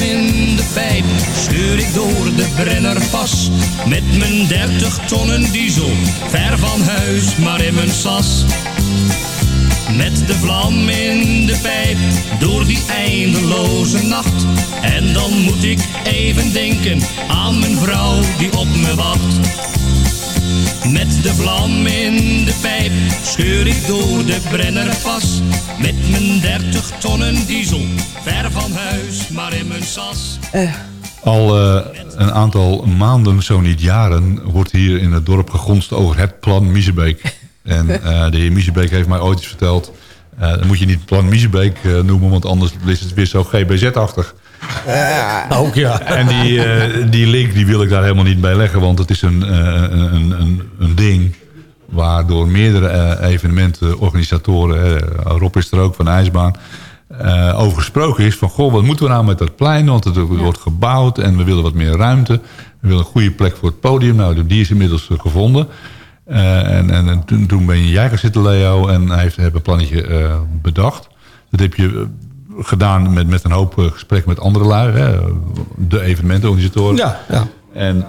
In de pijp scheur ik door de Brennerpas. Met mijn 30 tonnen diesel, ver van huis, maar in mijn sas. Met de vlam in de pijp, door die eindeloze nacht. En dan moet ik even denken aan mijn vrouw die op me wacht. Met de vlam in de pijp scheur ik door de Brennerpas. Met mijn 30 tonnen diesel, ver van huis, maar in mijn sas. Al eh, een aantal maanden, zo niet jaren, wordt hier in het dorp gegonst over het plan Miezebeek. En eh, de heer Miezebeek heeft mij ooit eens verteld... eh dan moet je niet plan Miezebeek eh, noemen, want anders is het weer zo GBZ-achtig. Ook ja. En die, eh, die link die wil ik daar helemaal niet bij leggen, want het is een, eh, een, een, een, ding waardoor meerdere eh, evenementenorganisatoren, Rob is er ook van de IJsbaan, eh, over gesproken is. Van, goh, wat moeten we nou met dat plein? Want het wordt gebouwd en we willen wat meer ruimte. We willen een goede plek voor het podium. Nou, die is inmiddels gevonden. Eh, en en, en toen, toen ben jij gaan zitten, Leo. En hij heeft heeft een plannetje eh, bedacht. Dat heb je gedaan met, met een hoop eh, gesprekken met andere lui. Hè, de evenementenorganisatoren. Ja, ja. En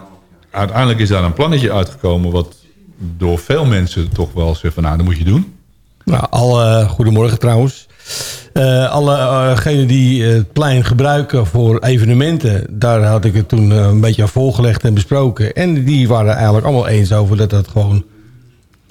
uiteindelijk is daar een plannetje uitgekomen... wat door veel mensen toch wel zegt van... nou, dat moet je doen. Nou, alle, goedemorgen trouwens. Eh allegenen die het plein gebruiken voor evenementen... daar had ik het toen eh, een beetje aan voorgelegd en besproken. En die waren eigenlijk allemaal eens over dat dat gewoon...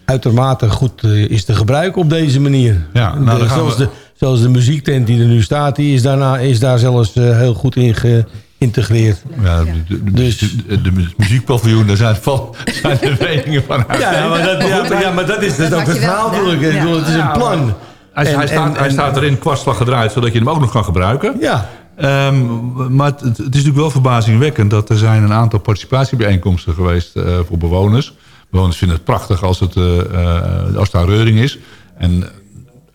uitermate goed eh, is te gebruiken op deze manier. Ja, nou, De- zoals, we- de, zoals de muziektent die er nu staat... die is, daarna, is daar zelfs eh, heel goed in geïntegreerd. Ja, de, de, Dus- de, de muziekpaviljoen, daar zijn, val, zijn de meningen van uit. Ja, ja, maar dat, ja, maar, ja, maar dat is, dat ook het verhaal natuurlijk. Ik bedoel, Het is een plan. Hij, hij, En- staat, en- hij staat erin kwartslag gedraaid, zodat je hem ook nog kan gebruiken. Ja. Ehm, maar het, het is natuurlijk wel verbazingwekkend dat er zijn een aantal participatiebijeenkomsten geweest eh, voor bewoners. Bewoners vinden het prachtig als, het, eh, eh, als daar reuring is. En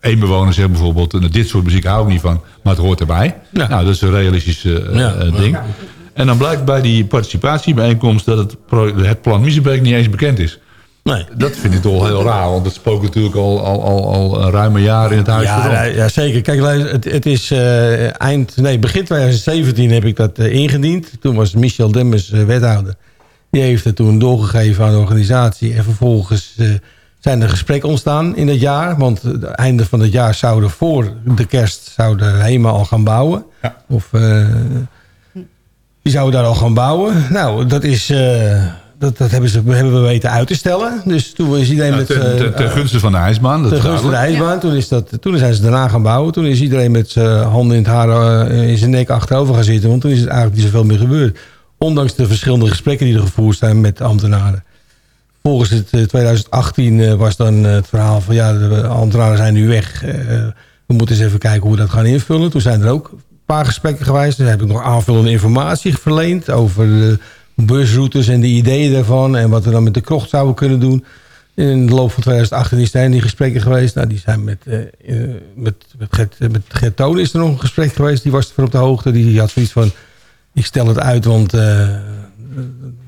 één bewoner zegt bijvoorbeeld, "Nou, dit soort muziek hou ik niet van, maar het hoort erbij. Nou, dat is een realistisch eh, Ja. eh, ding. En dan blijkt bij die participatiebijeenkomst dat het, het plan Miezenbeek niet eens bekend is. Nee. Dat vind ik toch wel heel raar, want het spookt natuurlijk al, al, al, al een ruim een jaar in het huis. Ja, ja, zeker. Kijk, het, het is eh, eind, nee, begin 2017 heb ik dat ingediend. Toen was Michel Demmers wethouder. Die heeft het toen doorgegeven aan de organisatie. En vervolgens zijn er gesprekken ontstaan in dat jaar. Want het einde van het jaar zouden voor de kerst zouden HEMA al gaan bouwen. Of eh, die zouden daar al gaan bouwen. Nou, dat is... eh, dat, dat hebben, ze, hebben we weten uit te stellen. Dus toen is iedereen met... ten, eh, ten- ten gunste van de ijsbaan. Dat Ten gunste van de ijsbaan. Toen, is dat, toen zijn ze daarna gaan bouwen. Toen is iedereen met zijn handen in het haar in zijn nek achterover gaan zitten. Want toen is het eigenlijk niet zoveel meer gebeurd. Ondanks de verschillende gesprekken die er gevoerd zijn met ambtenaren. Volgens het eh, 2018 eh, was dan eh, het verhaal van... ja, de ambtenaren zijn nu weg. Eh, we moeten eens even kijken hoe we dat gaan invullen. Toen zijn er ook een paar gesprekken geweest. Toen heb ik nog aanvullende informatie verleend... over de busroutes en de ideeën daarvan... en wat we dan met de krocht zouden kunnen doen. In de loop van 2018 zijn die gesprekken geweest. Nou, die zijn met, eh, eh, met, met, Gert, met Gert Toon is er nog een gesprek geweest. Die was ervan op de hoogte. Die had zoiets van, ik stel het uit, want eh,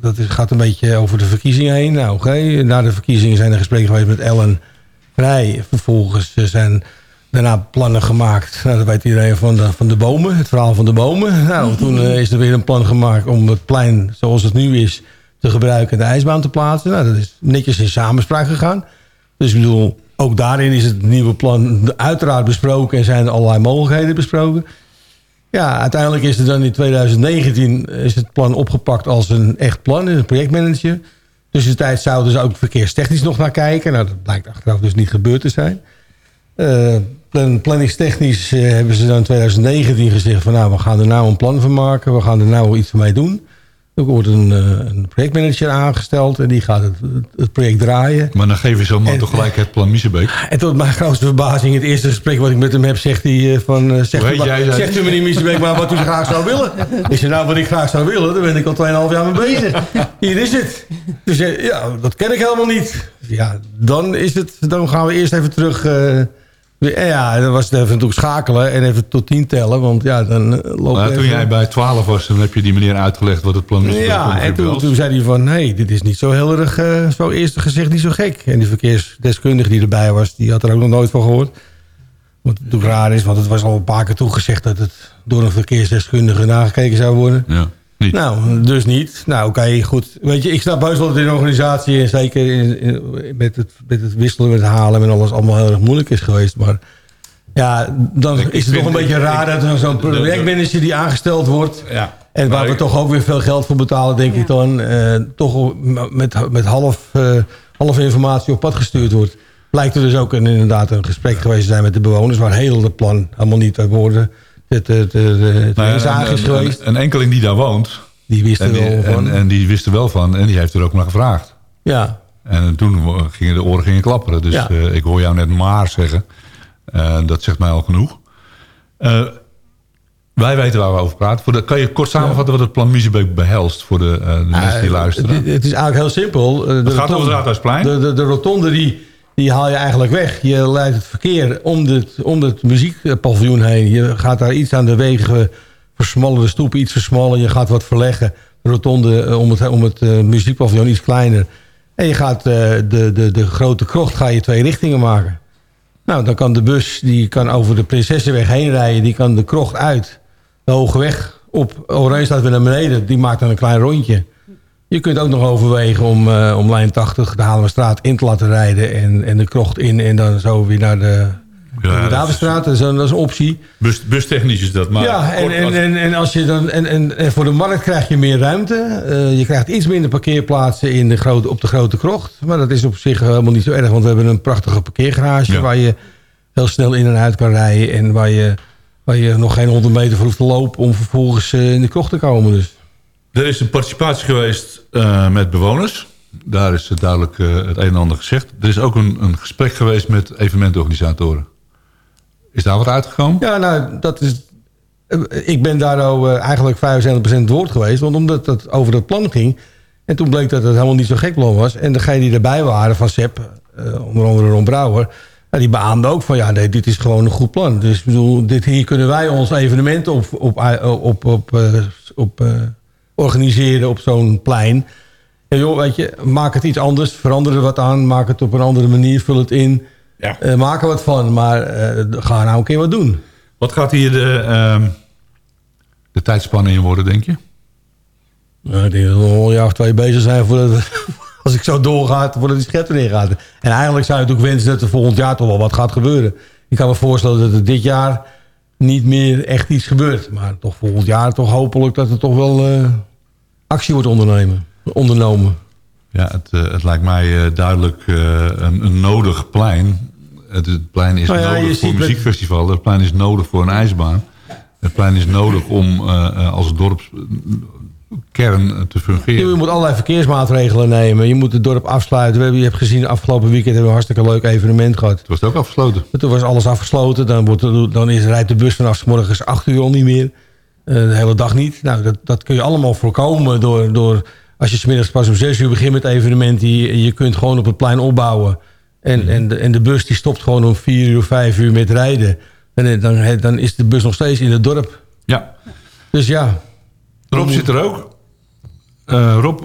dat is, gaat een beetje over de verkiezingen heen. Nou, oké. Na de verkiezingen zijn er gesprekken geweest met Ellen Vrij. Vervolgens eh, zijn daarna plannen gemaakt. Nou, dat weet iedereen van de, van de bomen. Het verhaal van de bomen. Nou, toen eh, is er weer een plan gemaakt om het plein zoals het nu is te gebruiken en de ijsbaan te plaatsen. Nou, dat is netjes in samenspraak gegaan. Dus ik bedoel, ook daarin is het nieuwe plan uiteraard besproken en zijn er allerlei mogelijkheden besproken. Ja, uiteindelijk is er dan in 2019 is het plan opgepakt als een echt plan, een projectmanager. Tussentijd zouden ze ook verkeerstechnisch nog naar kijken. Nou, dat blijkt achteraf dus niet gebeurd te zijn. Plan, planningstechnisch eh, hebben ze dan in 2019 gezegd van nou, we gaan er nou een plan van maken. We gaan er nou iets mee doen. Er wordt een, eh, een projectmanager aangesteld en die gaat het, het project draaien. Maar dan geven ze hem maar toch gelijk het plan Miezenbeek. En tot mijn grootste verbazing, het eerste gesprek wat ik met hem heb, zegt hij eh, van... eh, zegt, u maar, jij dan? zegt u meneer maar wat u graag zou willen. Ik zei, nou wat ik graag zou willen, daar ben ik al 2,5 jaar mee bezig. Hier is het. Dus ja, dat ken ik helemaal niet. Ja, dan is het, dan gaan we eerst even terug... ja, dan was even natuurlijk schakelen en even tot 10 tellen, want ja, dan eh, loopt Maar even- toen jij bij 12 was, dan heb je die meneer uitgelegd wat het plan Miezenbeek ja, en toen, toen zei hij van... nee, dit is niet zo heel erg... eh, zo eerst gezegd niet zo gek. En die verkeersdeskundige die erbij was... die had er ook nog nooit van gehoord. Wat natuurlijk raar is, want het was al een paar keer toegezegd... dat het door een verkeersdeskundige nagekeken zou worden. Ja, Nou, dus niet. Nou, oké, goed. Weet je, ik snap heus wel dat in een organisatie... en zeker in, in- met, het, met het wisselen, met het halen... en alles allemaal heel erg moeilijk is geweest. Maar ja, dan Ik- is het toch een beetje ik- raar... dat er zo'n projectmanager die aangesteld wordt... Ja. En waar Maar we ik- toch ook weer veel geld voor betalen, denk ik dan... eh, toch met, met half, eh, half informatie op pad gestuurd wordt. Blijkt er dus ook een, inderdaad een gesprek geweest te zijn met de bewoners... waar heel het plan helemaal niet bij woorden het, Nou is geweest. Een, een enkeling die daar woont. Die wist er wel van. En, en die wist er wel van. En die heeft er ook naar gevraagd. Ja. En toen gingen de oren gingen klapperen. Dus Ja. eh, ik hoor jou net maar zeggen. Eh, dat zegt mij al genoeg. Eh, wij weten waar we over praten. Voor de, kan je kort samenvatten wat het plan Miezebeek behelst... voor de, de mensen die luisteren? Het, het is eigenlijk heel simpel. Het gaat over het Raadhuisplein? De, de, de rotonde die die haal je eigenlijk weg. Je leidt het verkeer om het, om het muziekpaviljoen heen. Je gaat daar iets aan de wegen versmallen, de stoep iets versmallen. Je gaat wat verleggen, de rotonde eh, om het, om het eh, muziekpaviljoen iets kleiner. En je gaat eh, de, de, de grote krocht ga je twee richtingen maken. Nou, dan kan de bus die kan over de Prinsessenweg heen rijden. Die kan de krocht uit, de Hoge Weg op. Oranje staat weer naar beneden. Die maakt dan een klein rondje. Je kunt ook nog overwegen om, eh, om lijn 80 de Haarlemmerstraat in te laten rijden. En, en de krocht in en dan zo weer naar de, naar de Davidstraat. Dat is, een, dat is een optie. Bus, bustechnisch is dat. Maar ja, en, en, en, en, als je dan, en, en, en voor de markt krijg je meer ruimte. Eh, je krijgt iets minder parkeerplaatsen in de grote, op de grote krocht. Maar dat is op zich helemaal niet zo erg. Want we hebben een prachtige parkeergarage... Ja. waar je heel snel in en uit kan rijden. En waar je, waar je nog geen 100 meter voor hoeft te lopen... om vervolgens eh, in de krocht te komen. Dus. Er is een participatie geweest eh, met bewoners. Daar is duidelijk eh, het een en ander gezegd. Er is ook een, een gesprek geweest met evenementorganisatoren. Is daar wat uitgekomen? Ja, nou, dat is... Ik ben daar nou, eh, eigenlijk 75% het woord geweest. Want omdat het over dat plan ging... En toen bleek dat het helemaal niet zo'n gek plan was. En degenen die erbij waren van SEP, onder andere Ron Brouwer... ja, die beaamde ook van ja, nee, dit is gewoon een goed plan. Dus ik bedoel, dit, hier kunnen wij ons evenement op, op, op, op, op, op organiseren op zo'n plein. En joh, weet je, maak het iets anders, verander er wat aan... maak het op een andere manier, vul het in... Eh, maak er wat van, maar eh, ga nou een keer wat doen. Wat gaat hier de, ehm, de tijdspanne in worden, denk je? Nou, ik denk dat we een jaar of twee bezig zijn voordat we- als ik zo doorga, voordat die schep erin gaat. En eigenlijk zou je natuurlijk wensen dat er volgend jaar toch wel wat gaat gebeuren. Ik kan me voorstellen dat er dit jaar niet meer echt iets gebeurt. Maar toch volgend jaar toch hopelijk dat er toch wel eh, actie wordt ondernemen, ondernomen. Ja, het, eh, het lijkt mij eh, duidelijk een, een nodig plein. Het, het plein is Nou ja, nodig voor een met- muziekfestival. Het plein is nodig voor een ijsbaan. Het plein is nodig om als dorpskern te fungeren. Je moet allerlei verkeersmaatregelen nemen. Je moet het dorp afsluiten. We hebben, je hebt gezien, afgelopen weekend hebben we een hartstikke leuk evenement gehad. Toen was het ook afgesloten. Toen was alles afgesloten. Dan, wordt, dan is, rijdt de bus vanaf morgens 8 uur al niet meer. Eh, de hele dag niet. Nou, dat, dat kun je allemaal voorkomen door... door als je 's middags pas om 6 uur begint met evenementen... Je, je kunt gewoon op het plein opbouwen. En, en, de, en de bus die stopt gewoon om 4 uur, 5 uur met rijden. En dan, dan is de bus nog steeds in het dorp. Ja. Dus ja. Rob zit er ook. Eh, Rob,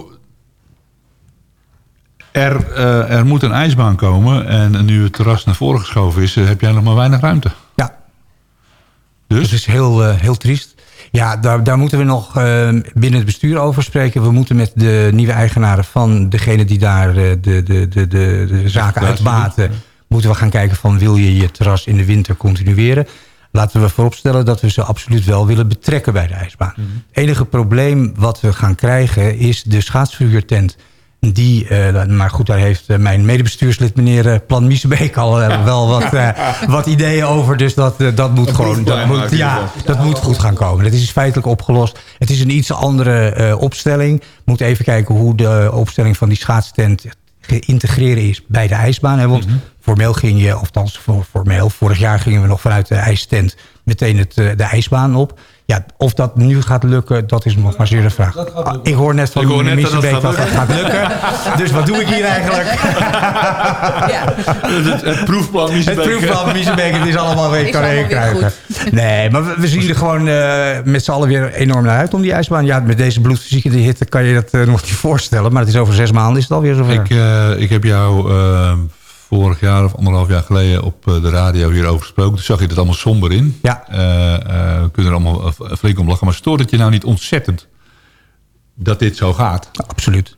er, eh, er moet een ijsbaan komen. En nu het terras naar voren geschoven is, eh, heb jij nog maar weinig ruimte. Ja. Dus? Dat is heel, heel triest. Ja, daar, daar moeten we nog binnen het bestuur over spreken. We moeten met de nieuwe eigenaren van degene die daar de, de, de, de, de zaken uitbaten... moeten we gaan kijken van wil je je terras in de winter continueren. Laten we vooropstellen dat we ze absoluut wel willen betrekken bij de ijsbaan. Het enige probleem wat we gaan krijgen is de schaatsverhuurtent. Die, eh, maar goed, daar heeft eh, mijn medebestuurslid meneer eh, Plan Miesebeek al wel wat, wat ideeën over. Dus dat, dat moet gewoon, dat moet, ja, dat moet goed gaan komen. Dat is feitelijk opgelost. Het is een iets andere opstelling. We moeten even kijken hoe de opstelling van die schaatstent geïntegreerd is bij de ijsbaan. Hè? Want formeel ging je, of althans voor- formeel, vorig jaar gingen we nog vanuit de ijstent meteen het, eh, de ijsbaan op. Ja, of dat nu gaat lukken, dat is nog maar zeer de vraag. Ah, Ik hoor net van net dat dat gaat dat gaat lukken. Dus wat doe ik hier eigenlijk? het, het proefplan Het proefplan het is allemaal weer Is carré allemaal weer kruiken. Nee, maar we, we zien er gewoon eh, met z'n allen weer enorm naar uit om die ijsbaan. Ja, met deze bloedfysieke hitte kan je dat eh, nog niet voorstellen. Maar het is over zes maanden is het alweer zover. Ik, eh, ik heb jou vorig jaar of anderhalf jaar geleden op eh, de radio hierover gesproken. Toen zag je het allemaal somber in. Ja. Eh, eh, we kunnen er allemaal flink om lachen. Maar stoort het je nou niet ontzettend dat dit zo gaat? Absoluut.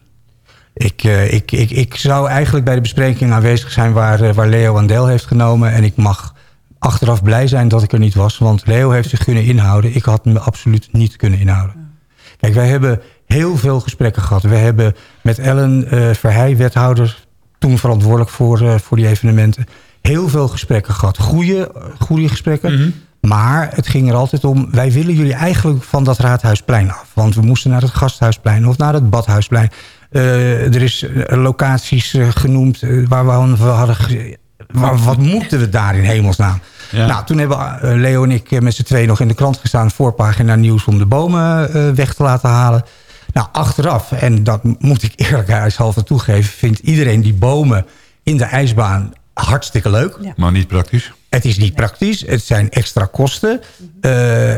Ik, ik, ik, ik zou eigenlijk bij de bespreking aanwezig zijn waar, waar Leo aan deel heeft genomen. En ik mag achteraf blij zijn dat ik er niet was. Want Leo heeft zich kunnen inhouden. Ik had me absoluut niet kunnen inhouden. Kijk, wij hebben heel veel gesprekken gehad. We hebben met Ellen Verheij, wethouder, toen verantwoordelijk voor, eh, voor die evenementen... heel veel gesprekken gehad. Goede, goede gesprekken. Maar het ging er altijd om... wij willen jullie eigenlijk van dat Raadhuisplein af. Want we moesten naar het Gasthuisplein of naar het Badhuisplein. Eh, er is eh, locaties genoemd waar we, hadden... waar- wat moeten we daar in hemelsnaam? Ja. Nou, toen hebben Leo en ik met z'n tweeën nog in de krant gestaan... voorpagina nieuws om de bomen weg te laten halen. Nou, achteraf, en dat moet ik eerlijkheidshalve toegeven... vindt iedereen die bomen in de ijsbaan hartstikke leuk. Maar niet praktisch. Het is niet praktisch. Het zijn extra kosten. Eh,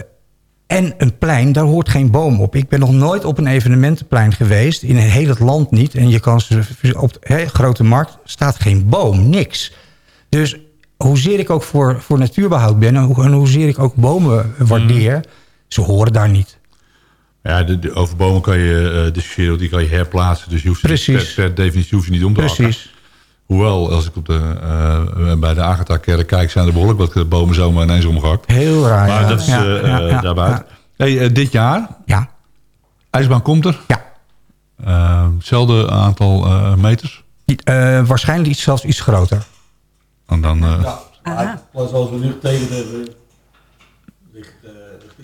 en een plein, daar hoort geen boom op. Ik ben nog nooit op een evenementenplein geweest. In heel het land niet. En je kan ze op de grote markt staat geen boom. Niks. Dus hoezeer ik ook voor, voor natuurbehoud ben... en hoe- en hoezeer ik ook bomen waardeer... ze horen daar niet. Ja, de, de, over bomen kan je uh, discussiëren, die kan je herplaatsen. Dus je hoeft ze niet- Precies. Per, per definitie hoef je niet om te hakken. Precies. Hoewel, als ik op de, eh, bij de Agatha-kerk kijk... zijn er behoorlijk wat bomen zomaar ineens omgehakt. Heel raar. Maar ja. dat is Ja, eh, ja, ja, daarbuiten. Hey, dit jaar? Ja. IJsbaan komt er? Ja. Hetzelfde aantal eh, meters? Eh, waarschijnlijk iets, zelfs iets groter. En dan... eh, Aha. Zoals we nu tegen ligt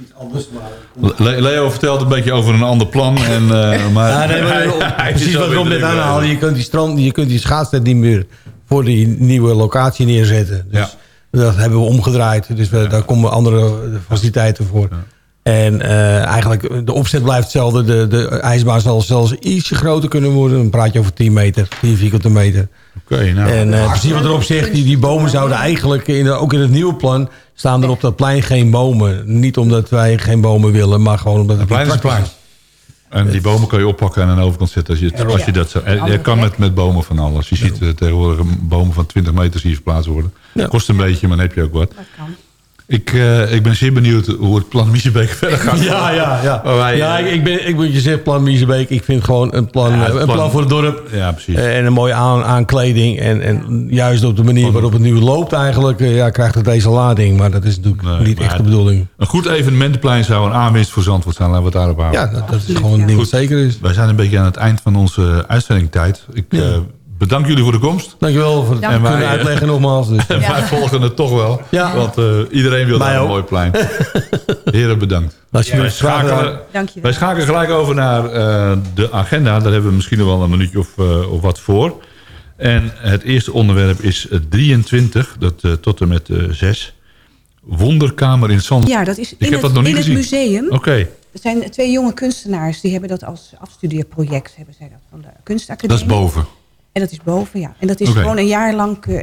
iets anders. Maar Le- Leo vertelt een beetje over een ander plan. En, eh, maar Ja, nee, maar, hij- hij is precies wat Rob net aanhaalde. Je kunt die strand, je kunt die schaatsnet niet meer voor die nieuwe locatie neerzetten. Dus dat hebben we omgedraaid. Dus we, daar komen andere faciliteiten voor. En eh, eigenlijk, de opzet blijft hetzelfde. De, de ijsbaan zal zelfs ietsje groter kunnen worden. Dan praat je over 10 meter, 10 vierkante meter. Oké, nou. En eh, precies wat erop zegt, die, die bomen zouden eigenlijk, in de- ook in het nieuwe plan, staan er op dat plein geen bomen. Niet omdat wij geen bomen willen, maar gewoon omdat het plein is praktisch En die bomen kan je oppakken en aan de overkant zetten als je, als je dat zo... Er, er kan met, met bomen van alles. Je ziet eh, tegenwoordig een bomen van 20 meter zie je verplaatst worden. Kost een beetje, maar dan heb je ook wat. Ik, eh, ik ben zeer benieuwd hoe het plan Miezebeek verder gaat. Ja, ja, ja. Wij, ja eh, ik, ik, ben, ik moet je zeggen, plan Miezebeek. Ik vind gewoon een plan, Ja, eh, een plan- plan voor het dorp. Ja, precies. En een mooie aan, aankleding. En, en juist op de manier waarop het nu loopt eigenlijk, ja, krijgt het deze lading. Maar dat is natuurlijk niet echt de bedoeling. Een goed evenementenplein zou een aanwinst voor Zandvoort zijn. Laten we het daarop houden. Ja, dat, dat is gewoon een ding wat zeker is. Wij zijn een beetje aan het eind van onze uitzendingtijd. Ik bedank jullie voor de komst. Dankjewel voor het En wij, kunnen uitleggen nogmaals. Dus. En wij volgen het toch wel. Ja. Want eh, iedereen wil daar een mooi plein. Heren, bedankt. Wij, schakelen, wij schakelen gelijk over naar eh, de agenda. Daar hebben we misschien nog wel een minuutje of, eh, of wat voor. En het eerste onderwerp is eh, 23, dat, eh, tot en met eh 6. Wonderkamer in Zand. Ja, dat is Ik in, heb het, dat nog niet in het museum. Oké, Er zijn twee jonge kunstenaars die hebben dat als afstudeerproject hebben zij dat van de kunstacademie. dat is boven. En dat is boven, ja. En dat is gewoon een jaar lang eh,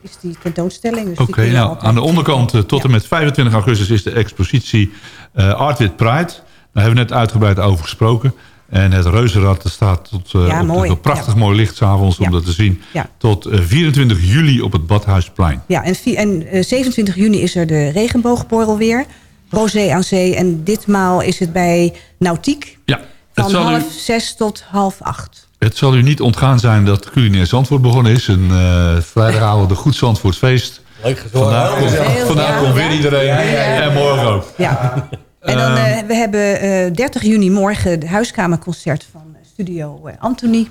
is die tentoonstelling. Dus Oké, je nou, altijd- aan de onderkant eh, tot en met 25 augustus is de expositie eh Art with Pride. Daar hebben we net uitgebreid over gesproken. En het reuzenrad staat tot, Ja, mooi. prachtig Ja. mooi licht s'avonds om dat te zien. Tot eh, 24 juli op het Badhuisplein. Ja, en, en eh, 27 juni is er de regenboogborrel weer. Rosé aan zee. En ditmaal is het bij Nautiek. Ja, Van u, half zes tot half acht. Het zal u niet ontgaan zijn dat Culinair Zandvoort begonnen is. Een eh vrijdagavond een goed Zandvoortfeest. Leuk Vandaag, komt- vandaag weer iedereen. En morgen ook. Ja. En dan, eh, we hebben eh 30 juni morgen de huiskamerconcert van eh, Studio eh, Anthony.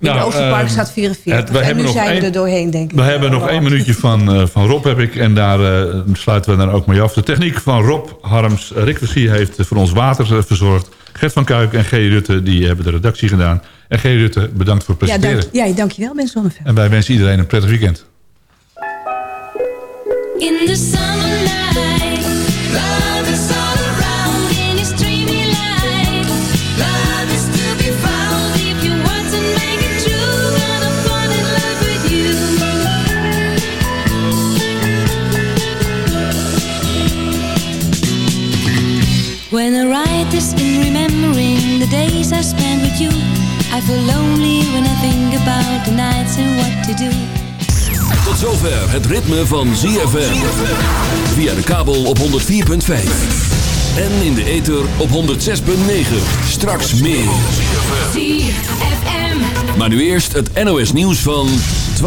In de Nou, Oosterparkstraat ehm, 44. het- we en hebben nu nog zijn we één- er doorheen, denk ik. We hebben nog één minuutje van, eh, van Rob, heb ik. En daar eh, sluiten we dan ook mee af. De techniek van Rob Harms. Rick Versier heeft voor ons water eh, verzorgd. Gert van Kuik en G. Rutte die hebben de redactie gedaan. En G. Rutte, bedankt voor het Ja, presenteren. dank, ja, dankjewel Ben Zonneveld. En wij wensen iedereen een prettig weekend. In the summer night, I with you, I feel lonely when I think about the nights and what to do. Tot zover het ritme van ZFM. Via de kabel op 104.5. En in de ether op 106.9. Straks meer. ZFM. Maar nu eerst het NOS nieuws van